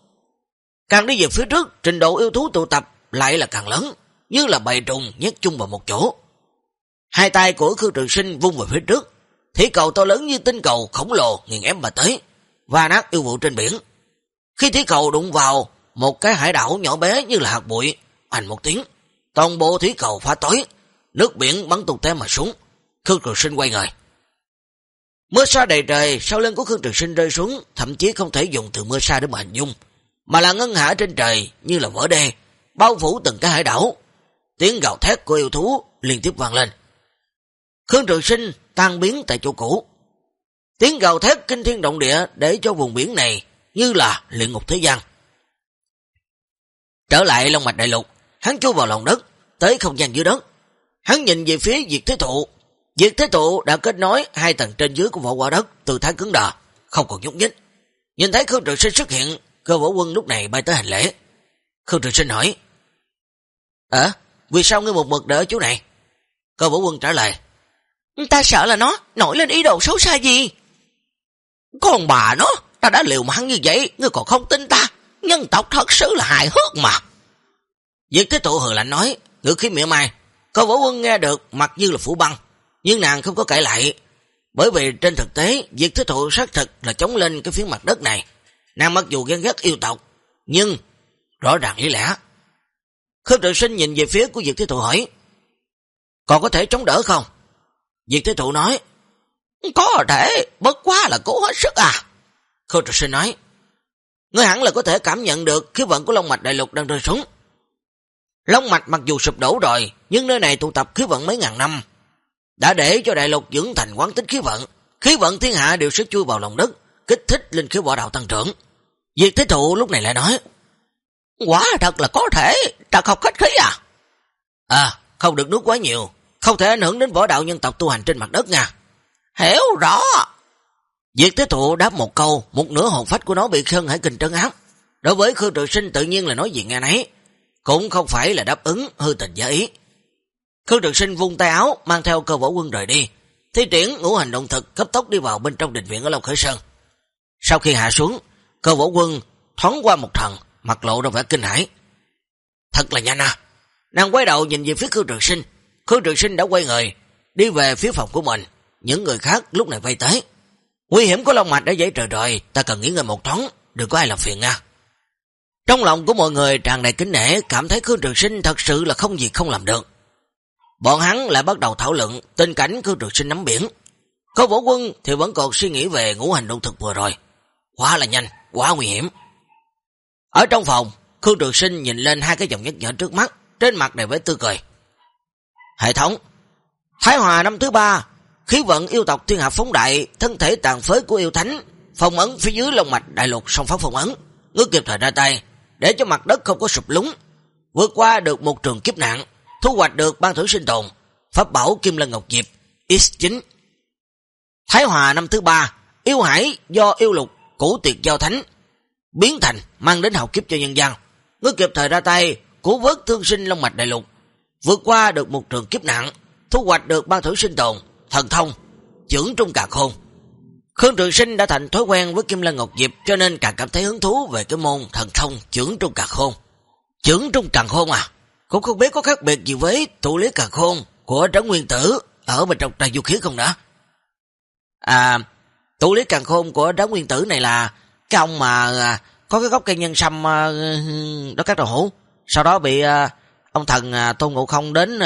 Càng đi về phía trước, trình độ yêu thú tụ tập lại là càng lớn, như là bầy trùng nhét chung vào một chỗ. Hai tay của Khương Trường Sinh vung về phía trước, thủy cầu to lớn như tinh cầu khổng lồ nghiền ém mà tới, và nát yêu vụ trên biển. Khi thủy cầu đụng vào một cái hải đảo nhỏ bé như là hạt bụi, ảnh một tiếng, toàn bộ thủy cầu phá tối, nước biển bắn tung té mà xuống. Khương Trường Sinh quay người. Mưa sa đầy trời, sau lưng của Khương Trường Sinh rơi xuống, thậm chí không thể dùng từ mưa sa để mà hình dung, mà là ngân hạ trên trời như là vỡ đê, bao phủ từng cái hải đảo. Tiếng gào thét của yêu thú liên tiếp vang lên. Khương Trường Sinh tan biến tại chỗ cũ. Tiếng gào thét kinh thiên động địa để cho vùng biển này như là luyện ngục thế gian. Trở lại Long Mạch Đại Lục, hắn chui vào lòng đất, tới không gian dưới đất. Hắn nhìn về phía Diệt Thế Thụ. Diệt Thế Thụ đã kết nối hai tầng trên dưới của vỏ quả đất từ thái cứng đờ, không còn nhúc nhích. Nhìn thấy Khương Trường Sinh xuất hiện, cơ võ quân lúc này bay tới hành lễ. Khương Trường Sinh hỏi, Ờ, vì sao ngươi một mực đỡ chú này? Cơ vũ quân trả lời, Ta sợ là nó nổi lên ý đồ xấu xa gì. Con bà nó, ta đã liều mạng như vậy, ngươi còn không tin ta. Nhân tộc thật sự là hài hước mà. Diệt thế tụ hừ lạnh nói, ngữ khí mỉa mai. Cơ vũ quân nghe được mặc như là phủ băng, nhưng nàng không có cãi lại. Bởi vì trên thực tế, diệt thế thụ xác thực là chống lên cái phiến mặt đất này. Nàng mặc dù ghen ghét yêu tộc, nhưng rõ ràng lý lẽ. Khương tự sinh nhìn về phía của diệt thế thụ hỏi, còn có thể chống đỡ không? Diệt thế thụ nói, có thể, bất quá là cố hết sức à. Khương tự sinh nói, ngươi hẳn là có thể cảm nhận được khí vận của Long Mạch Đại Lục đang rơi xuống. Long Mạch mặc dù sụp đổ rồi, nhưng nơi này tụ tập khí vận mấy ngàn năm. Đã để cho Đại Lục dưỡng thành quán tính khí vận, khí vận thiên hạ đều sức chui vào lòng đất, kích thích lên khí võ đạo tăng trưởng. Diệt thế thụ lúc này lại nói, Quả thật là có thể, trật học khách khí à? À, không được nước quá nhiều, không thể ảnh hưởng đến võ đạo nhân tộc tu hành trên mặt đất nha. Hiểu rõ. Diệt thế thụ đáp một câu, một nửa hồn phách của nó bị Khương Hải kinh trấn áp. Đối với Khương Trường Sinh tự nhiên là nói gì nghe nấy, cũng không phải là đáp ứng hư tình giả ý. Khương Trường Sinh vung tay áo, mang theo cơ võ quân rời đi, thi triển ngũ hành động thực cấp tốc đi vào bên trong đình viện ở Long Khởi Sơn. Sau khi hạ xuống, cơ võ quân thoáng qua một thần, mặt lộ ra vẻ kinh hãi. Thật là nhanh à! Nàng quay đầu nhìn về phía Khương Trường Sinh, Khương Trường Sinh đã quay người, đi về phía phòng của mình, những người khác lúc này vây tới. Nguy hiểm của Long Mạch đã dậy trời rồi, ta cần nghỉ ngơi một thoáng, đừng có ai làm phiền nha. Trong lòng của mọi người tràn đầy kính nể, cảm thấy Khương Trường Sinh thật sự là không gì không làm được. Bọn hắn lại bắt đầu thảo luận tình cảnh Khương Trường Sinh nắm biển. Có võ quân thì vẫn còn suy nghĩ về ngũ hành động thực vừa rồi. Quá là nhanh, quá nguy hiểm. Ở trong phòng, Khương Trường Sinh nhìn lên hai cái dòng nhắc nhở trước mắt, trên mặt đầy với tươi cười. Hệ thống Thái Hòa năm thứ ba Khí vận yêu tộc thiên hạ phóng đại Thân thể tàn phế của yêu thánh Phong ấn phía dưới lông mạch đại lục song pháp phong ấn Ngước kịp thời ra tay Để cho mặt đất không có sụp lúng Vượt qua được một trường kiếp nạn Thu hoạch được ban thử sinh tồn Pháp bảo Kim Lân Ngọc Diệp X9 Thái Hòa năm thứ ba Yêu hải do yêu lục Củ tiệt giao thánh Biến thành mang đến hậu kiếp cho nhân dân Ngươi kịp thời ra tay Cứu vớt thương sinh Long Mạch Đại Lục vượt qua được một trường kiếp nặng, thu hoạch được ban thử sinh tồn, thần thông, trưởng trung cả khôn. Khương Trường Sinh đã thành thói quen với Kim Lân Ngọc Diệp cho nên càng cảm thấy hứng thú về cái môn thần thông trưởng trung cả khôn. Trưởng trung càng khôn à? Cũng không biết có khác biệt gì với thủ lý càng khôn của trấn nguyên tử ở bên trong trà du khí không đã? À, tụ lý càng khôn của trấn nguyên tử này là cái ông mà à, có cái gốc cây nhân sâm à, đó các đầu hữu. Sau đó bị à, ông thần Tôn Ngộ Không đến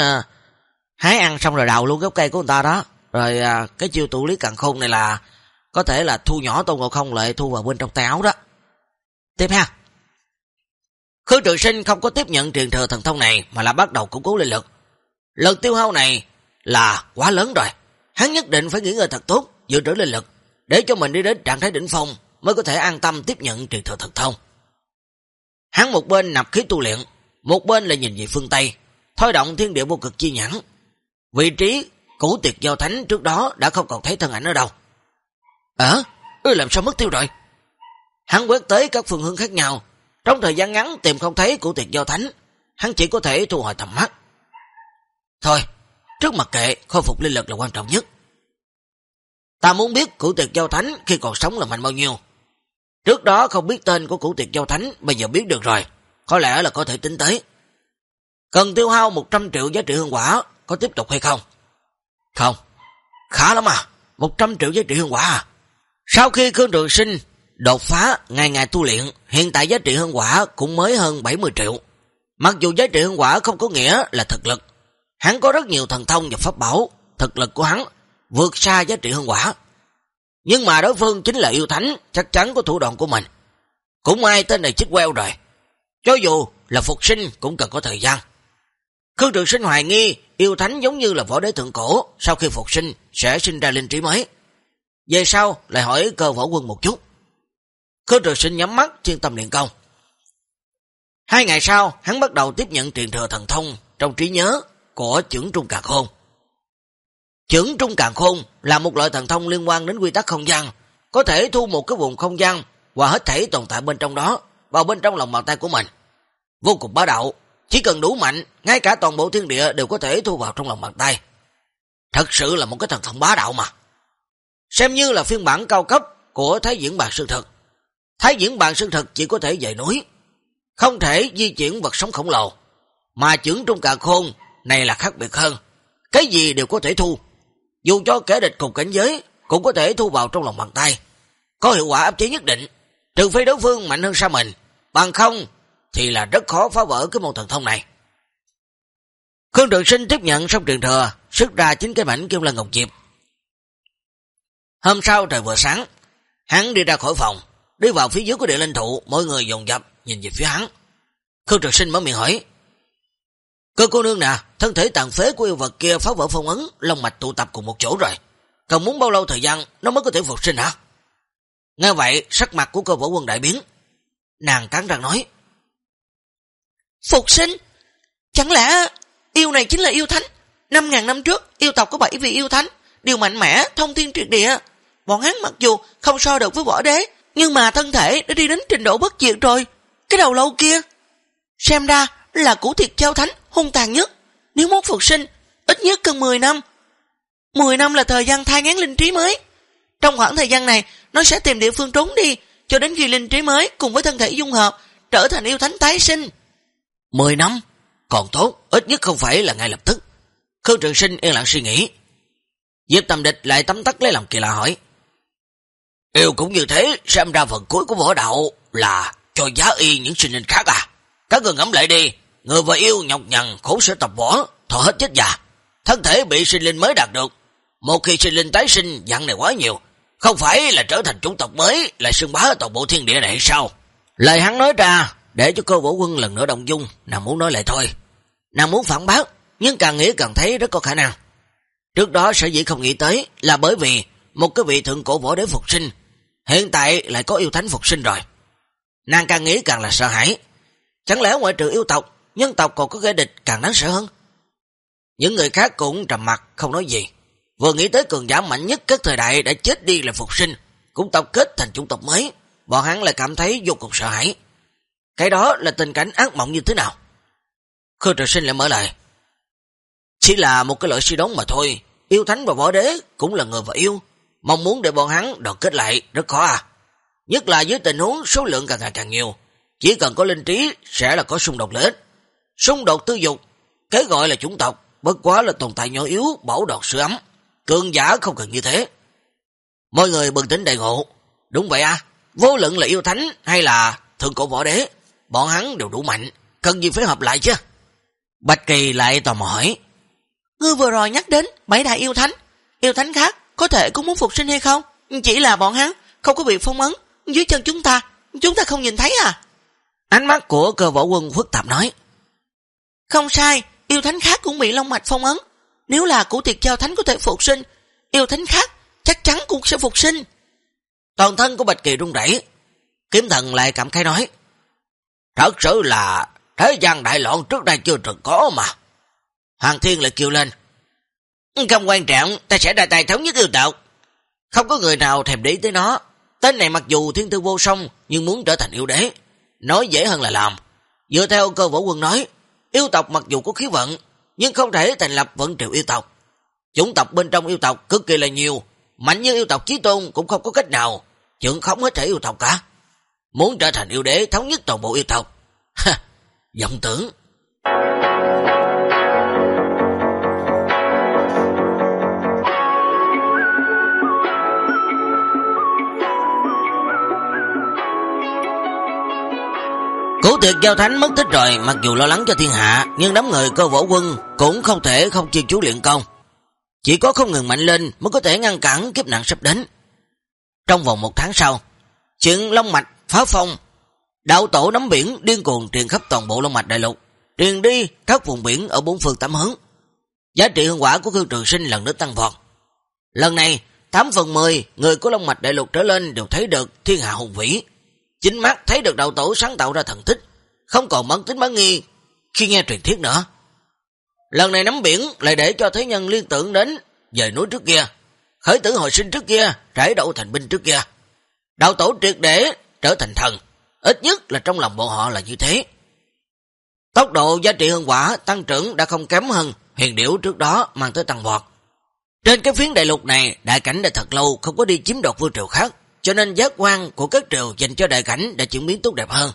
hái ăn xong rồi đào luôn gốc cây của người ta đó. Rồi cái chiêu tụ lý càng khôn này là có thể là thu nhỏ Tôn Ngộ Không lại thu vào bên trong tay áo đó. Tiếp ha. Khứ trường sinh không có tiếp nhận truyền thừa thần thông này mà là bắt đầu củng cố linh lực. Lần tiêu hao này là quá lớn rồi. Hắn nhất định phải nghỉ ngơi thật tốt, dự trữ linh lực, để cho mình đi đến trạng thái đỉnh phong mới có thể an tâm tiếp nhận truyền thừa thần thông. Hắn một bên nạp khí tu luyện, một bên là nhìn về phương Tây, thôi động thiên địa vô cực chi nhãn. Vị trí củ tiệt giao thánh trước đó đã không còn thấy thân ảnh ở đâu. Ờ, ư làm sao mất tiêu rồi? Hắn quét tới các phương hướng khác nhau, Trong thời gian ngắn tìm không thấy của tiệt giao thánh, hắn chỉ có thể thu hồi tầm mắt. Thôi, trước mặt kệ, khôi phục linh lực là quan trọng nhất. Ta muốn biết cửu tiệt giao thánh khi còn sống là mạnh bao nhiêu. Trước đó không biết tên của cửu tiệt giao thánh, bây giờ biết được rồi. Có lẽ là có thể tính tới. Cần tiêu hao 100 triệu giá trị hương quả, có tiếp tục hay không? Không. Khá lắm à. 100 triệu giá trị hương quả à. Sau khi Khương Trường Sinh đột phá ngày ngày tu luyện, hiện tại giá trị hương quả cũng mới hơn 70 triệu. Mặc dù giá trị hương quả không có nghĩa là thực lực, hắn có rất nhiều thần thông và pháp bảo, thực lực của hắn vượt xa giá trị hương quả. Nhưng mà đối phương chính là yêu thánh, chắc chắn có thủ đoạn của mình. Cũng ai tên này chết queo rồi. Cho dù là phục sinh cũng cần có thời gian. Khương Trường Sinh hoài nghi, yêu thánh giống như là võ đế thượng cổ, sau khi phục sinh sẽ sinh ra linh trí mới. Về sau lại hỏi cơ võ quân một chút. Khương Trường Sinh nhắm mắt chuyên tâm luyện công. Hai ngày sau, hắn bắt đầu tiếp nhận truyền thừa thần thông trong trí nhớ của trưởng trung cạc khôn chưởng trung càng khôn là một loại thần thông liên quan đến quy tắc không gian, có thể thu một cái vùng không gian và hết thể tồn tại bên trong đó vào bên trong lòng bàn tay của mình. Vô cùng bá đạo, chỉ cần đủ mạnh, ngay cả toàn bộ thiên địa đều có thể thu vào trong lòng bàn tay. Thật sự là một cái thần thông bá đạo mà. Xem như là phiên bản cao cấp của Thái diễn bàn sơn thực. Thái diễn bàn sơn thực chỉ có thể dậy núi, không thể di chuyển vật sống khổng lồ. Mà trưởng trung cà khôn này là khác biệt hơn. Cái gì đều có thể thu. Dù cho kẻ địch cùng cảnh giới cũng có thể thu vào trong lòng bàn tay. Có hiệu quả áp chế nhất định. Trừ phi đối phương mạnh hơn xa mình. Bằng không thì là rất khó phá vỡ cái môn thần thông này. Khương Trường Sinh tiếp nhận xong truyền thừa, xuất ra chính cái mảnh kêu là ngọc diệp. Hôm sau trời vừa sáng, hắn đi ra khỏi phòng, đi vào phía dưới của địa linh thụ, mọi người dồn dập nhìn về phía hắn. Khương Trường Sinh mở miệng hỏi, Cơ cô nương nè, thân thể tàn phế của yêu vật kia phá vỡ phong ấn, lông mạch tụ tập cùng một chỗ rồi. Còn muốn bao lâu thời gian nó mới có thể phục sinh hả? Nghe vậy, sắc mặt của cơ võ quân đại biến. Nàng cắn răng nói. Phục sinh? Chẳng lẽ yêu này chính là yêu thánh? Năm ngàn năm trước, yêu tộc có bảy vị yêu thánh, đều mạnh mẽ, thông thiên triệt địa. Bọn hắn mặc dù không so được với võ đế, nhưng mà thân thể đã đi đến trình độ bất diệt rồi. Cái đầu lâu kia, xem ra là củ thiệt treo thánh hung tàn nhất. Nếu muốn phục sinh, ít nhất cần 10 năm. 10 năm là thời gian thai ngán linh trí mới. Trong khoảng thời gian này, nó sẽ tìm địa phương trốn đi, cho đến khi linh trí mới cùng với thân thể dung hợp, trở thành yêu thánh tái sinh. 10 năm? Còn tốt, ít nhất không phải là ngay lập tức. Khương Trường Sinh yên lặng suy nghĩ. Diệp Tầm Địch lại tấm tắt lấy lòng kỳ lạ hỏi. Yêu cũng như thế, xem ra phần cuối của võ đạo là cho giá y những sinh linh khác à. Các người ngẫm lại đi, người và yêu nhọc nhằn, khổ sở tập võ, thọ hết chết già. Thân thể bị sinh linh mới đạt được. Một khi sinh linh tái sinh, dặn này quá nhiều. Không phải là trở thành chủng tộc mới, lại xưng bá toàn bộ thiên địa này hay sao? Lời hắn nói ra, để cho cơ võ quân lần nữa động dung, nàng muốn nói lại thôi. Nàng muốn phản bác, nhưng càng nghĩ càng thấy rất có khả năng. Trước đó sở dĩ không nghĩ tới là bởi vì một cái vị thượng cổ võ đế phục sinh, hiện tại lại có yêu thánh phục sinh rồi. Nàng càng nghĩ càng là sợ hãi. Chẳng lẽ ngoại trừ yêu tộc, nhân tộc còn có kẻ địch càng đáng sợ hơn? Những người khác cũng trầm mặt không nói gì. Vừa nghĩ tới cường giả mạnh nhất các thời đại đã chết đi là phục sinh, cũng tập kết thành chủng tộc mới, bọn hắn lại cảm thấy vô cùng sợ hãi. Cái đó là tình cảnh ác mộng như thế nào? Khương Trời Sinh lại mở lại. Chỉ là một cái loại suy đoán mà thôi. Yêu thánh và võ đế cũng là người và yêu. Mong muốn để bọn hắn đoàn kết lại rất khó à. Nhất là dưới tình huống số lượng càng ngày càng nhiều. Chỉ cần có linh trí sẽ là có xung đột lớn. Xung đột tư dục, cái gọi là chủng tộc, bất quá là tồn tại nhỏ yếu, bảo đọt sự ấm. Cường giả không cần như thế. Mọi người bừng tỉnh đại ngộ. Đúng vậy à, vô luận là yêu thánh hay là thượng cổ võ đế, bọn hắn đều đủ mạnh, cần gì phải hợp lại chứ? Bạch Kỳ lại tò mò hỏi. Ngươi vừa rồi nhắc đến bảy đại yêu thánh, yêu thánh khác có thể cũng muốn phục sinh hay không? Chỉ là bọn hắn không có bị phong ấn dưới chân chúng ta, chúng ta không nhìn thấy à? Ánh mắt của cơ võ quân phức tạp nói. Không sai, yêu thánh khác cũng bị long mạch phong ấn. Nếu là củ tiệt giao thánh có thể phục sinh, yêu thánh khác chắc chắn cũng sẽ phục sinh. Toàn thân của Bạch Kỳ rung rẩy Kiếm thần lại cảm khai nói. Thật sự là thế gian đại loạn trước đây chưa từng có mà. Hoàng Thiên lại kêu lên. Không quan trọng, ta sẽ ra tay thống nhất yêu tộc. Không có người nào thèm để tới nó. Tên này mặc dù thiên tư vô song, nhưng muốn trở thành yêu đế. nói dễ hơn là làm. Dựa theo cơ võ quân nói, yêu tộc mặc dù có khí vận, nhưng không thể thành lập vận triệu yêu tộc. Chủng tộc bên trong yêu tộc cực kỳ là nhiều, mạnh như yêu tộc chí tôn cũng không có cách nào, trưởng không hết thể yêu tộc cả. Muốn trở thành yêu đế thống nhất toàn bộ yêu tộc. (laughs) Ha, vọng tưởng. Cố tuyệt giao thánh mất tích rồi, mặc dù lo lắng cho thiên hạ, nhưng đám người cơ võ quân cũng không thể không chiêu chú luyện công. Chỉ có không ngừng mạnh lên mới có thể ngăn cản kiếp nạn sắp đến. Trong vòng một tháng sau, chuyện Long Mạch phá phong, đạo tổ nắm biển điên cuồng truyền khắp toàn bộ Long Mạch đại lục, truyền đi các vùng biển ở bốn phương tám hướng. Giá trị hương quả của Khương Trường Sinh lần nữa tăng vọt. Lần này, 8 phần 10 người của Long Mạch đại lục trở lên đều thấy được thiên hạ hùng vĩ, Chính mắt thấy được đạo tổ sáng tạo ra thần tích, không còn bắn tính bắn nghi khi nghe truyền thuyết nữa. Lần này nắm biển lại để cho thế nhân liên tưởng đến về núi trước kia, khởi tử hồi sinh trước kia, trải đậu thành binh trước kia. Đạo tổ triệt để trở thành thần, ít nhất là trong lòng bọn họ là như thế. Tốc độ giá trị hương quả tăng trưởng đã không kém hơn huyền điểu trước đó mang tới tăng vọt. Trên cái phiến đại lục này, đại cảnh đã thật lâu không có đi chiếm đoạt vương triều khác, cho nên giác quan của các triều dành cho đại cảnh đã chuyển biến tốt đẹp hơn.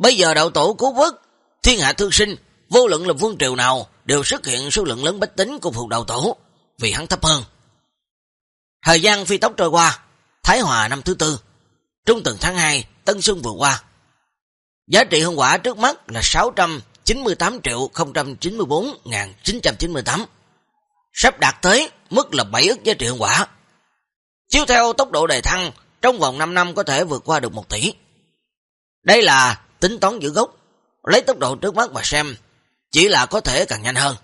Bây giờ đạo tổ cố vớt, thiên hạ thương sinh, vô luận là vương triều nào đều xuất hiện số lượng lớn bách tính của phụ đạo tổ, vì hắn thấp hơn. Thời gian phi tốc trôi qua, Thái Hòa năm thứ tư, trung tuần tháng 2, Tân Xuân vừa qua. Giá trị hương quả trước mắt là 698 triệu 094 998. Sắp đạt tới mức là 7 ức giá trị hương quả. Chiếu theo tốc độ đề thăng, trong vòng 5 năm có thể vượt qua được 1 tỷ. Đây là tính toán giữ gốc, lấy tốc độ trước mắt mà xem, chỉ là có thể càng nhanh hơn.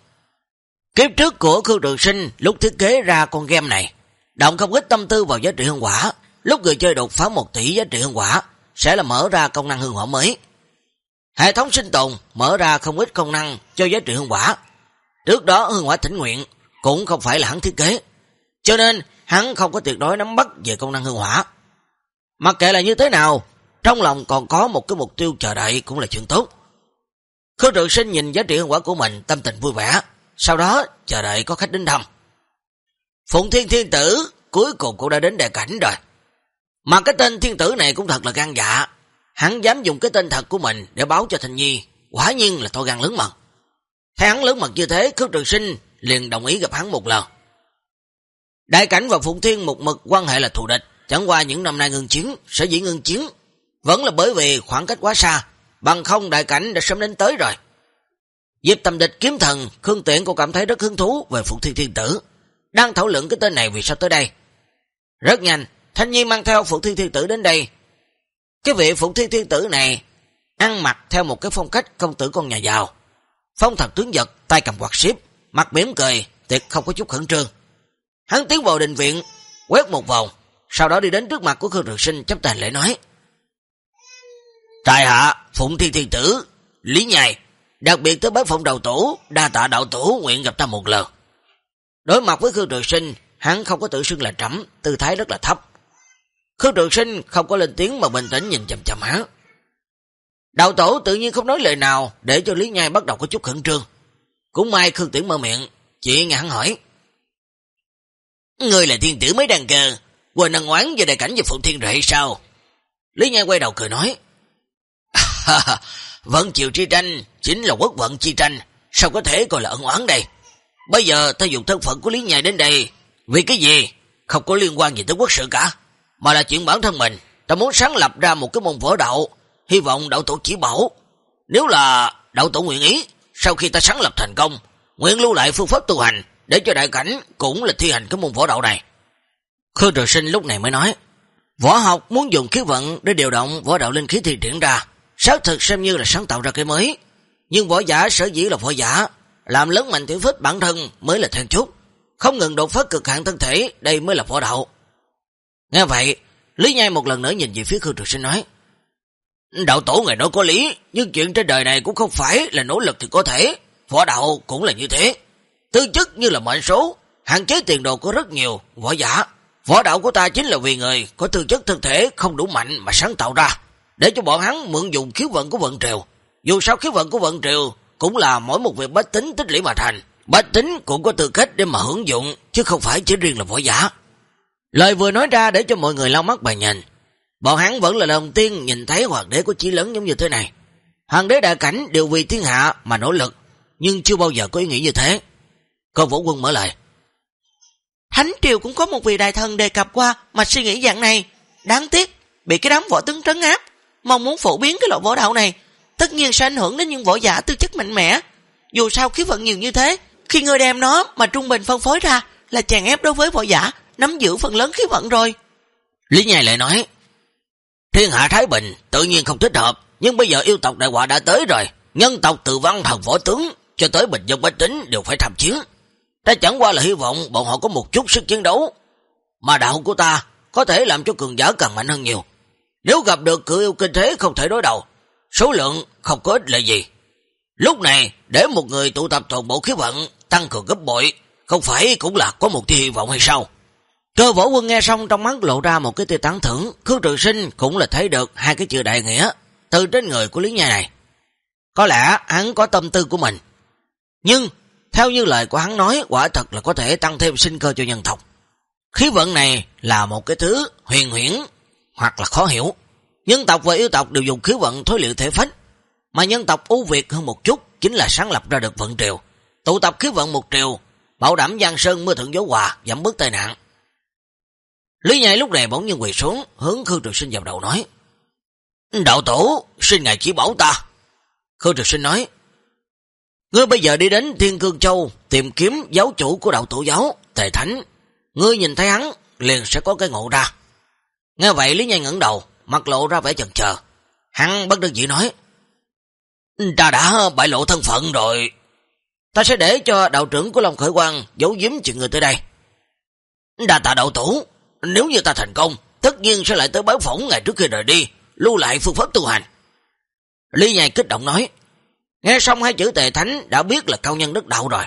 Kiếp trước của Khương Trường Sinh lúc thiết kế ra con game này, động không ít tâm tư vào giá trị hương quả, lúc người chơi đột phá 1 tỷ giá trị hương quả, sẽ là mở ra công năng hương hỏa mới. Hệ thống sinh tồn mở ra không ít công năng cho giá trị hương quả. Trước đó hương hỏa thỉnh nguyện cũng không phải là hắn thiết kế. Cho nên hắn không có tuyệt đối nắm bắt về công năng hương hỏa. Mặc kệ là như thế nào, trong lòng còn có một cái mục tiêu chờ đợi cũng là chuyện tốt. Khương trường sinh nhìn giá trị hương quả của mình tâm tình vui vẻ, sau đó chờ đợi có khách đến thăm. Phụng Thiên Thiên Tử cuối cùng cũng đã đến đại cảnh rồi. Mà cái tên thiên tử này cũng thật là gan dạ. Hắn dám dùng cái tên thật của mình để báo cho Thanh Nhi, quả nhiên là to gan lớn mật. Thấy hắn lớn mật như thế, Khương Trường Sinh liền đồng ý gặp hắn một lần. Đại cảnh và Phụng Thiên một mực quan hệ là thù địch, chẳng qua những năm nay ngưng chiến, sẽ dĩ ngưng chiến, vẫn là bởi vì khoảng cách quá xa, bằng không đại cảnh đã sớm đến tới rồi. Dịp tầm địch kiếm thần, Khương Tiện cũng cảm thấy rất hứng thú về Phụng Thiên Thiên Tử, đang thảo luận cái tên này vì sao tới đây. Rất nhanh, Thanh Nhi mang theo Phụng Thiên Thiên Tử đến đây. Cái vị Phụng Thiên Thiên Tử này ăn mặc theo một cái phong cách công tử con nhà giàu. Phong thần tướng giật tay cầm quạt xếp, mặt mỉm cười, tuyệt không có chút khẩn trương. Hắn tiến vào đình viện, quét một vòng, sau đó đi đến trước mặt của Khương Trường Sinh chấp tay lễ nói. Tài hạ, Phụng Thiên Thiên Tử, Lý Nhài, đặc biệt tới bác phụng đầu tổ, đa tạ đạo tổ nguyện gặp ta một lần. Đối mặt với Khương Trường Sinh, hắn không có tự xưng là trẫm tư thái rất là thấp. Khương Trường Sinh không có lên tiếng mà bình tĩnh nhìn chầm chầm hắn. Đạo tổ tự nhiên không nói lời nào để cho Lý Nhai bắt đầu có chút khẩn trương. Cũng may Khương Tiễn mở miệng, chị nghe hắn hỏi. Người là thiên tử mới đàn cơ, quên năng oán về đại cảnh về Phụng Thiên rồi hay sao? Lý Nhai quay đầu cười nói vận chiều chi tranh chính là quốc vận chi tranh, sao có thể gọi là ân oán đây? Bây giờ ta dùng thân phận của Lý Nhai đến đây, vì cái gì? Không có liên quan gì tới quốc sự cả, mà là chuyện bản thân mình. Ta muốn sáng lập ra một cái môn võ đạo, hy vọng đạo tổ chỉ bảo. Nếu là đạo tổ nguyện ý, sau khi ta sáng lập thành công, nguyện lưu lại phương pháp tu hành, để cho đại cảnh cũng là thi hành cái môn võ đạo này. Khương Trường Sinh lúc này mới nói, võ học muốn dùng khí vận để điều động võ đạo linh khí thi triển ra, xác thực xem như là sáng tạo ra cái mới. Nhưng võ giả sở dĩ là võ giả, làm lớn mạnh tiểu phích bản thân mới là then chút không ngừng đột phát cực hạn thân thể, đây mới là võ đạo. Nghe vậy, Lý Nhai một lần nữa nhìn về phía Khương Trường Sinh nói, Đạo tổ ngày nói có lý, nhưng chuyện trên đời này cũng không phải là nỗ lực thì có thể, võ đạo cũng là như thế. Tư chất như là mệnh số, hạn chế tiền đồ có rất nhiều, võ giả. Võ đạo của ta chính là vì người có tư chất thân thể không đủ mạnh mà sáng tạo ra để cho bọn hắn mượn dùng khiếu vận của vận triều. Dù sao khiếu vận của vận triều cũng là mỗi một việc bách tính tích lũy mà thành. Bách tính cũng có tư cách để mà hưởng dụng, chứ không phải chỉ riêng là võ giả. Lời vừa nói ra để cho mọi người lau mắt bài nhìn. Bọn hắn vẫn là lần tiên nhìn thấy hoàng đế của chí lớn giống như thế này. Hoàng đế đại cảnh đều vì thiên hạ mà nỗ lực, nhưng chưa bao giờ có ý nghĩ như thế. Cô vũ quân mở lời. Thánh triều cũng có một vị đại thần đề cập qua mà suy nghĩ dạng này. Đáng tiếc, bị cái đám võ tướng trấn áp. Mong muốn phổ biến cái loại võ đạo này, tất nhiên sẽ ảnh hưởng đến những võ giả tư chất mạnh mẽ. Dù sao khí vận nhiều như thế, khi người đem nó mà trung bình phân phối ra là chèn ép đối với võ giả, nắm giữ phần lớn khí vận rồi. Lý Nhai lại nói, thiên hạ Thái Bình tự nhiên không thích hợp, nhưng bây giờ yêu tộc đại họa đã tới rồi, nhân tộc từ văn thần võ tướng cho tới bình dân bách tính đều phải tham chiến. Ta chẳng qua là hy vọng bọn họ có một chút sức chiến đấu, mà đạo của ta có thể làm cho cường giả càng mạnh hơn nhiều. Nếu gặp được cự yêu kinh thế không thể đối đầu, số lượng không có ích lợi gì. Lúc này, để một người tụ tập toàn bộ khí vận, tăng cường gấp bội, không phải cũng là có một tia hy vọng hay sao? Cơ võ quân nghe xong trong mắt lộ ra một cái tia tán thưởng, Khương Trường Sinh cũng là thấy được hai cái chữ đại nghĩa từ trên người của Lý Nha này. Có lẽ hắn có tâm tư của mình, nhưng theo như lời của hắn nói, quả thật là có thể tăng thêm sinh cơ cho nhân tộc. Khí vận này là một cái thứ huyền huyễn hoặc là khó hiểu. Nhân tộc và yêu tộc đều dùng khí vận thối liệu thể phách, mà nhân tộc ưu việt hơn một chút chính là sáng lập ra được vận triều. Tụ tập khí vận một triều, bảo đảm giang sơn mưa thuận gió hòa, giảm bớt tai nạn. Lý Nhai lúc này bỗng nhiên quỳ xuống, hướng Khương Trường Sinh vào đầu nói. Đạo tổ, xin ngài chỉ bảo ta. Khương Trường Sinh nói, Ngươi bây giờ đi đến Thiên Cương Châu tìm kiếm giáo chủ của đạo tổ giáo, Tề Thánh. Ngươi nhìn thấy hắn, liền sẽ có cái ngộ ra. Nghe vậy Lý Nhai ngẩng đầu, mặt lộ ra vẻ chần chờ. Hắn bất đắc dĩ nói, Ta đã bại lộ thân phận rồi. Ta sẽ để cho đạo trưởng của Long Khởi Quang giấu giếm chuyện người tới đây. Đà tạ đạo tổ, nếu như ta thành công, tất nhiên sẽ lại tới báo phỏng ngày trước khi rời đi, lưu lại phương pháp tu hành. Lý Nhai kích động nói, Nghe xong hai chữ tề thánh đã biết là cao nhân đức đạo rồi.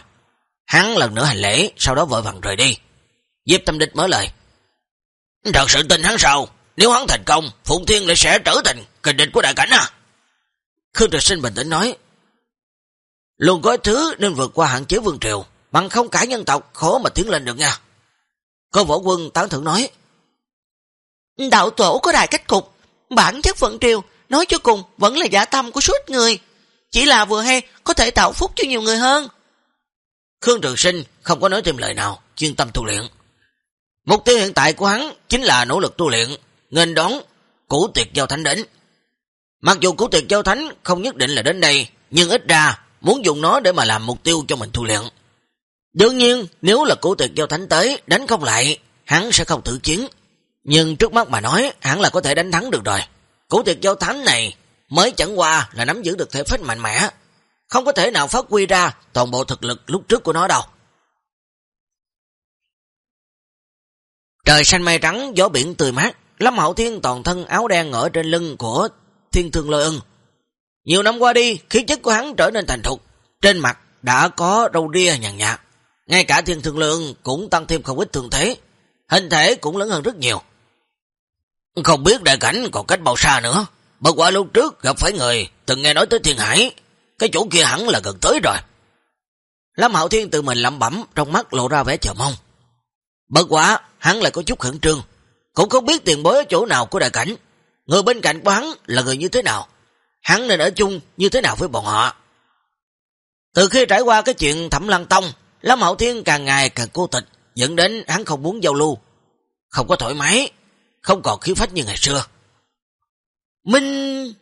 Hắn lần nữa hành lễ, sau đó vội vàng rời đi. Diệp tâm địch mở lời. Thật sự tin hắn sao? Nếu hắn thành công, Phụng Thiên lại sẽ trở thành kình địch của đại cảnh à? Khương Trực Sinh bình tĩnh nói. Luôn có thứ nên vượt qua hạn chế vương triều, bằng không cả nhân tộc khó mà tiến lên được nha. Cô võ quân tán thưởng nói. Đạo tổ có đại cách cục, bản chất vận triều, nói cho cùng vẫn là giả tâm của suốt người. Chỉ là vừa hay có thể tạo phúc cho nhiều người hơn. Khương Trường Sinh không có nói thêm lời nào, chuyên tâm tu luyện. Mục tiêu hiện tại của hắn chính là nỗ lực tu luyện, nghênh đón củ tuyệt giao thánh đến. Mặc dù củ tuyệt giao thánh không nhất định là đến đây, nhưng ít ra muốn dùng nó để mà làm mục tiêu cho mình tu luyện. Đương nhiên, nếu là củ tuyệt giao thánh tới, đánh không lại, hắn sẽ không thử chiến. Nhưng trước mắt mà nói, hắn là có thể đánh thắng được rồi. Củ tuyệt giao thánh này mới chẳng qua là nắm giữ được thể phách mạnh mẽ, không có thể nào phát huy ra toàn bộ thực lực lúc trước của nó đâu. Trời xanh mây trắng, gió biển tươi mát, Lâm Hậu Thiên toàn thân áo đen ở trên lưng của Thiên Thương Lôi Ưng. Nhiều năm qua đi, khí chất của hắn trở nên thành thục, trên mặt đã có râu ria nhàn nhạt. Ngay cả Thiên Thương Lôi Ưng cũng tăng thêm không ít thường thế, hình thể cũng lớn hơn rất nhiều. Không biết đại cảnh còn cách bao xa nữa. Bất quả lúc trước gặp phải người từng nghe nói tới thiên hải, cái chỗ kia hẳn là gần tới rồi. Lâm Hạo Thiên tự mình lẩm bẩm trong mắt lộ ra vẻ chờ mong. Bất quả hắn lại có chút khẩn trương, cũng không biết tiền bối ở chỗ nào của đại cảnh. Người bên cạnh của hắn là người như thế nào, hắn nên ở chung như thế nào với bọn họ. Từ khi trải qua cái chuyện thẩm lăng tông, Lâm hậu Thiên càng ngày càng cô tịch, dẫn đến hắn không muốn giao lưu, không có thoải mái, không còn khí phách như ngày xưa. Minh...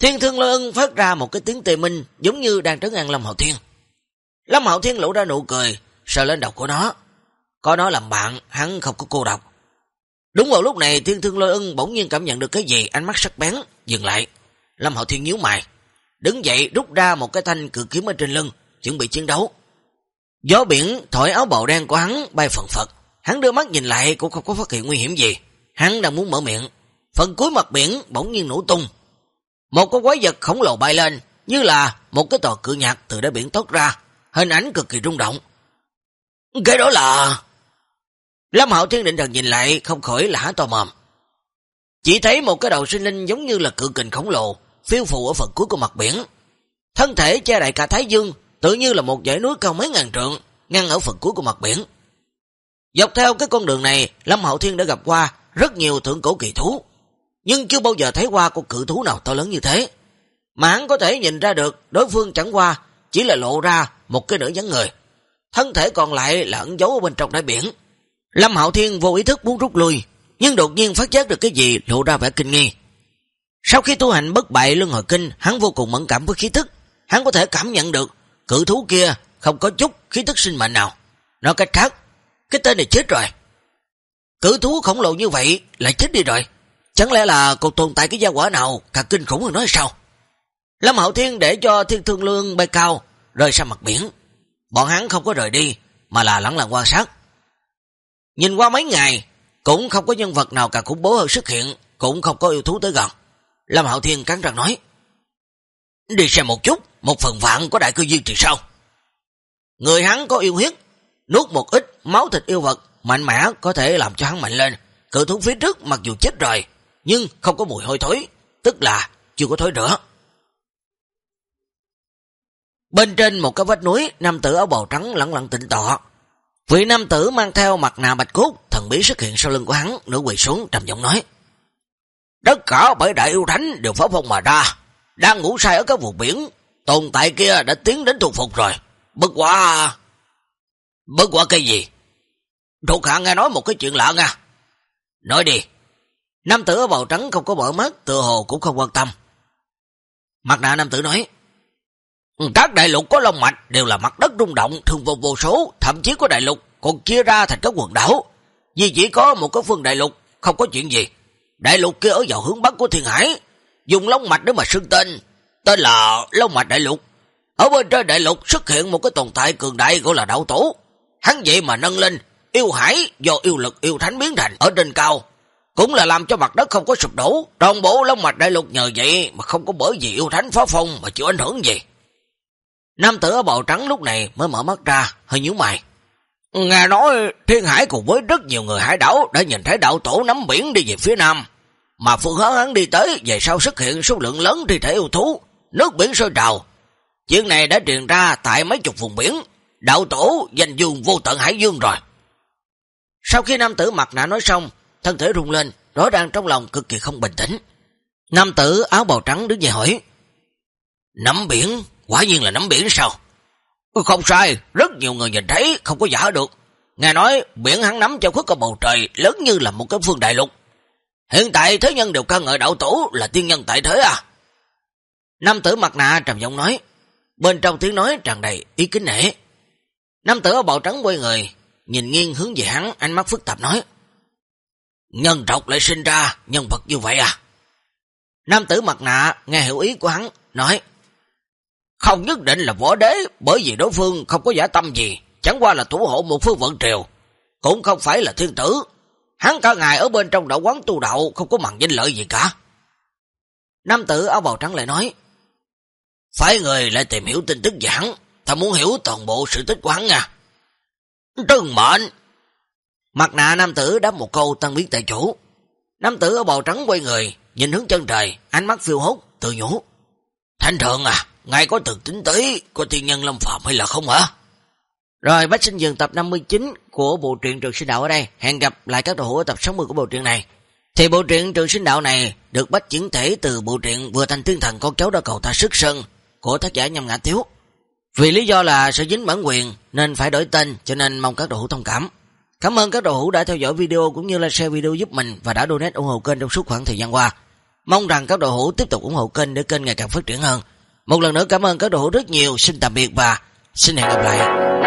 Thiên thương lôi ân phát ra một cái tiếng tê minh giống như đang trấn an Lâm Hậu Thiên. Lâm Hậu Thiên lộ ra nụ cười, sờ lên đầu của nó. Có nó làm bạn, hắn không có cô độc. Đúng vào lúc này thiên thương lôi ưng bỗng nhiên cảm nhận được cái gì, ánh mắt sắc bén, dừng lại. Lâm Hậu Thiên nhíu mày, đứng dậy rút ra một cái thanh cự kiếm ở trên lưng, chuẩn bị chiến đấu. Gió biển thổi áo bào đen của hắn bay phần phật. Hắn đưa mắt nhìn lại cũng không có phát hiện nguy hiểm gì. Hắn đang muốn mở miệng, phần cuối mặt biển bỗng nhiên nổ tung. Một con quái vật khổng lồ bay lên, như là một cái tòa cự nhạc từ đáy biển tốt ra, hình ảnh cực kỳ rung động. Cái đó là... Lâm Hạo Thiên định thần nhìn lại, không khỏi là há to mồm. Chỉ thấy một cái đầu sinh linh giống như là cự kình khổng lồ, phiêu phù ở phần cuối của mặt biển. Thân thể che đại cả Thái Dương, tự như là một dãy núi cao mấy ngàn trượng, ngăn ở phần cuối của mặt biển. Dọc theo cái con đường này, Lâm Hậu Thiên đã gặp qua rất nhiều thượng cổ kỳ thú, nhưng chưa bao giờ thấy qua con cự thú nào to lớn như thế. Mà hắn có thể nhìn ra được đối phương chẳng qua chỉ là lộ ra một cái nửa dáng người. Thân thể còn lại là ẩn giấu ở bên trong đáy biển. Lâm Hạo Thiên vô ý thức muốn rút lui, nhưng đột nhiên phát giác được cái gì lộ ra vẻ kinh nghi. Sau khi tu hành bất bại lưng hồi kinh, hắn vô cùng mẫn cảm với khí thức. Hắn có thể cảm nhận được cự thú kia không có chút khí thức sinh mệnh nào. Nói cách khác, cái tên này chết rồi. Cự thú khổng lồ như vậy lại chết đi rồi. Chẳng lẽ là còn tồn tại cái gia quả nào càng kinh khủng hơn nói sao? Lâm Hậu Thiên để cho thiên thương lương bay cao, rơi sang mặt biển. Bọn hắn không có rời đi, mà là lắng lặng quan sát. Nhìn qua mấy ngày, cũng không có nhân vật nào cả khủng bố hơn xuất hiện, cũng không có yêu thú tới gần. Lâm Hậu Thiên cắn răng nói, Đi xem một chút, một phần vạn có đại cư duyên thì sao? Người hắn có yêu huyết, nuốt một ít máu thịt yêu vật, mạnh mẽ có thể làm cho hắn mạnh lên. Cự thú phía trước mặc dù chết rồi, nhưng không có mùi hôi thối, tức là chưa có thối rửa. Bên trên một cái vách núi, nam tử áo bào trắng lặng lặng tịnh tọa. Vị nam tử mang theo mặt nạ bạch cốt, thần bí xuất hiện sau lưng của hắn, nửa quỳ xuống trầm giọng nói. Tất cả bảy đại yêu thánh đều phá phong mà ra, đang ngủ say ở cái vùng biển, tồn tại kia đã tiến đến thu phục rồi. Bất quả... Bất quả cái gì? Thuộc hạ nghe nói một cái chuyện lạ nha. Nói đi. Nam tử ở bầu trắng không có mở mắt, tự hồ cũng không quan tâm. Mặt nạ nam tử nói. Ừ, các đại lục có lông mạch đều là mặt đất rung động, thường vô vô số, thậm chí có đại lục còn chia ra thành các quần đảo. Vì chỉ có một cái phương đại lục, không có chuyện gì. Đại lục kia ở vào hướng bắc của thiên hải, dùng lông mạch để mà xưng tên, tên là lông mạch đại lục. Ở bên trên đại lục xuất hiện một cái tồn tại cường đại gọi là đạo tổ. Hắn vậy mà nâng lên, yêu hải do yêu lực yêu thánh biến thành ở trên cao. Cũng là làm cho mặt đất không có sụp đổ. Toàn bộ lông mạch đại lục nhờ vậy mà không có bởi vì yêu thánh phá phong mà chịu ảnh hưởng gì. Nam tử ở bào trắng lúc này mới mở mắt ra, hơi nhíu mày. Nghe nói thiên hải cùng với rất nhiều người hải đảo đã nhìn thấy đạo tổ nắm biển đi về phía nam. Mà phương hướng hắn đi tới về sau xuất hiện số lượng lớn thi thể yêu thú, nước biển sôi trào. Chuyện này đã truyền ra tại mấy chục vùng biển, đạo tổ danh dương vô tận hải dương rồi. Sau khi nam tử mặt nạ nói xong, thân thể rung lên, rõ ràng trong lòng cực kỳ không bình tĩnh. Nam tử áo bào trắng đứng dậy hỏi, Nắm biển Quả nhiên là nắm biển sao? Ừ, không sai, rất nhiều người nhìn thấy, không có giả được. Nghe nói biển hắn nắm cho khuất cả bầu trời lớn như là một cái phương đại lục. Hiện tại thế nhân đều ca ngợi đạo tổ là tiên nhân tại thế à? Nam tử mặt nạ trầm giọng nói, bên trong tiếng nói tràn đầy ý kính nể. Nam tử ở bầu trắng quay người, nhìn nghiêng hướng về hắn, ánh mắt phức tạp nói, Nhân trọc lại sinh ra nhân vật như vậy à? Nam tử mặt nạ nghe hiểu ý của hắn, nói, không nhất định là võ đế, bởi vì đối phương không có giả tâm gì, chẳng qua là thủ hộ một phương vận triều, cũng không phải là thiên tử. Hắn cả ngày ở bên trong đạo quán tu đạo, không có mặn danh lợi gì cả. Nam tử áo bào trắng lại nói, phải người lại tìm hiểu tin tức về hắn, ta muốn hiểu toàn bộ sự tích của hắn nha. Trân mệnh! Mặt nạ nam tử đáp một câu tăng biến tại chỗ. Nam tử áo bào trắng quay người, nhìn hướng chân trời, ánh mắt phiêu hốt, tự nhủ. Thanh thượng à, ngài có từng tính tới có thiên nhân lâm phạm hay là không hả? Rồi, Bách Sinh dừng tập 59 của bộ truyện Trường Sinh Đạo ở đây. Hẹn gặp lại các đồ hữu ở tập 60 của bộ truyện này. Thì bộ truyện Trường Sinh Đạo này được bách chuyển thể từ bộ truyện Vừa Thành Thiên Thần Con Cháu Đã Cầu Ta Sức Sân của tác giả Nhâm Ngã Tiếu. Vì lý do là sự dính bản quyền nên phải đổi tên cho nên mong các đồ hữu thông cảm. Cảm ơn các đồ hữu đã theo dõi video cũng như là share video giúp mình và đã donate ủng hộ kênh trong suốt khoảng thời gian qua. Mong rằng các đội hữu tiếp tục ủng hộ kênh để kênh ngày càng phát triển hơn. Một lần nữa cảm ơn các đội hữu rất nhiều. Xin tạm biệt và xin hẹn gặp lại.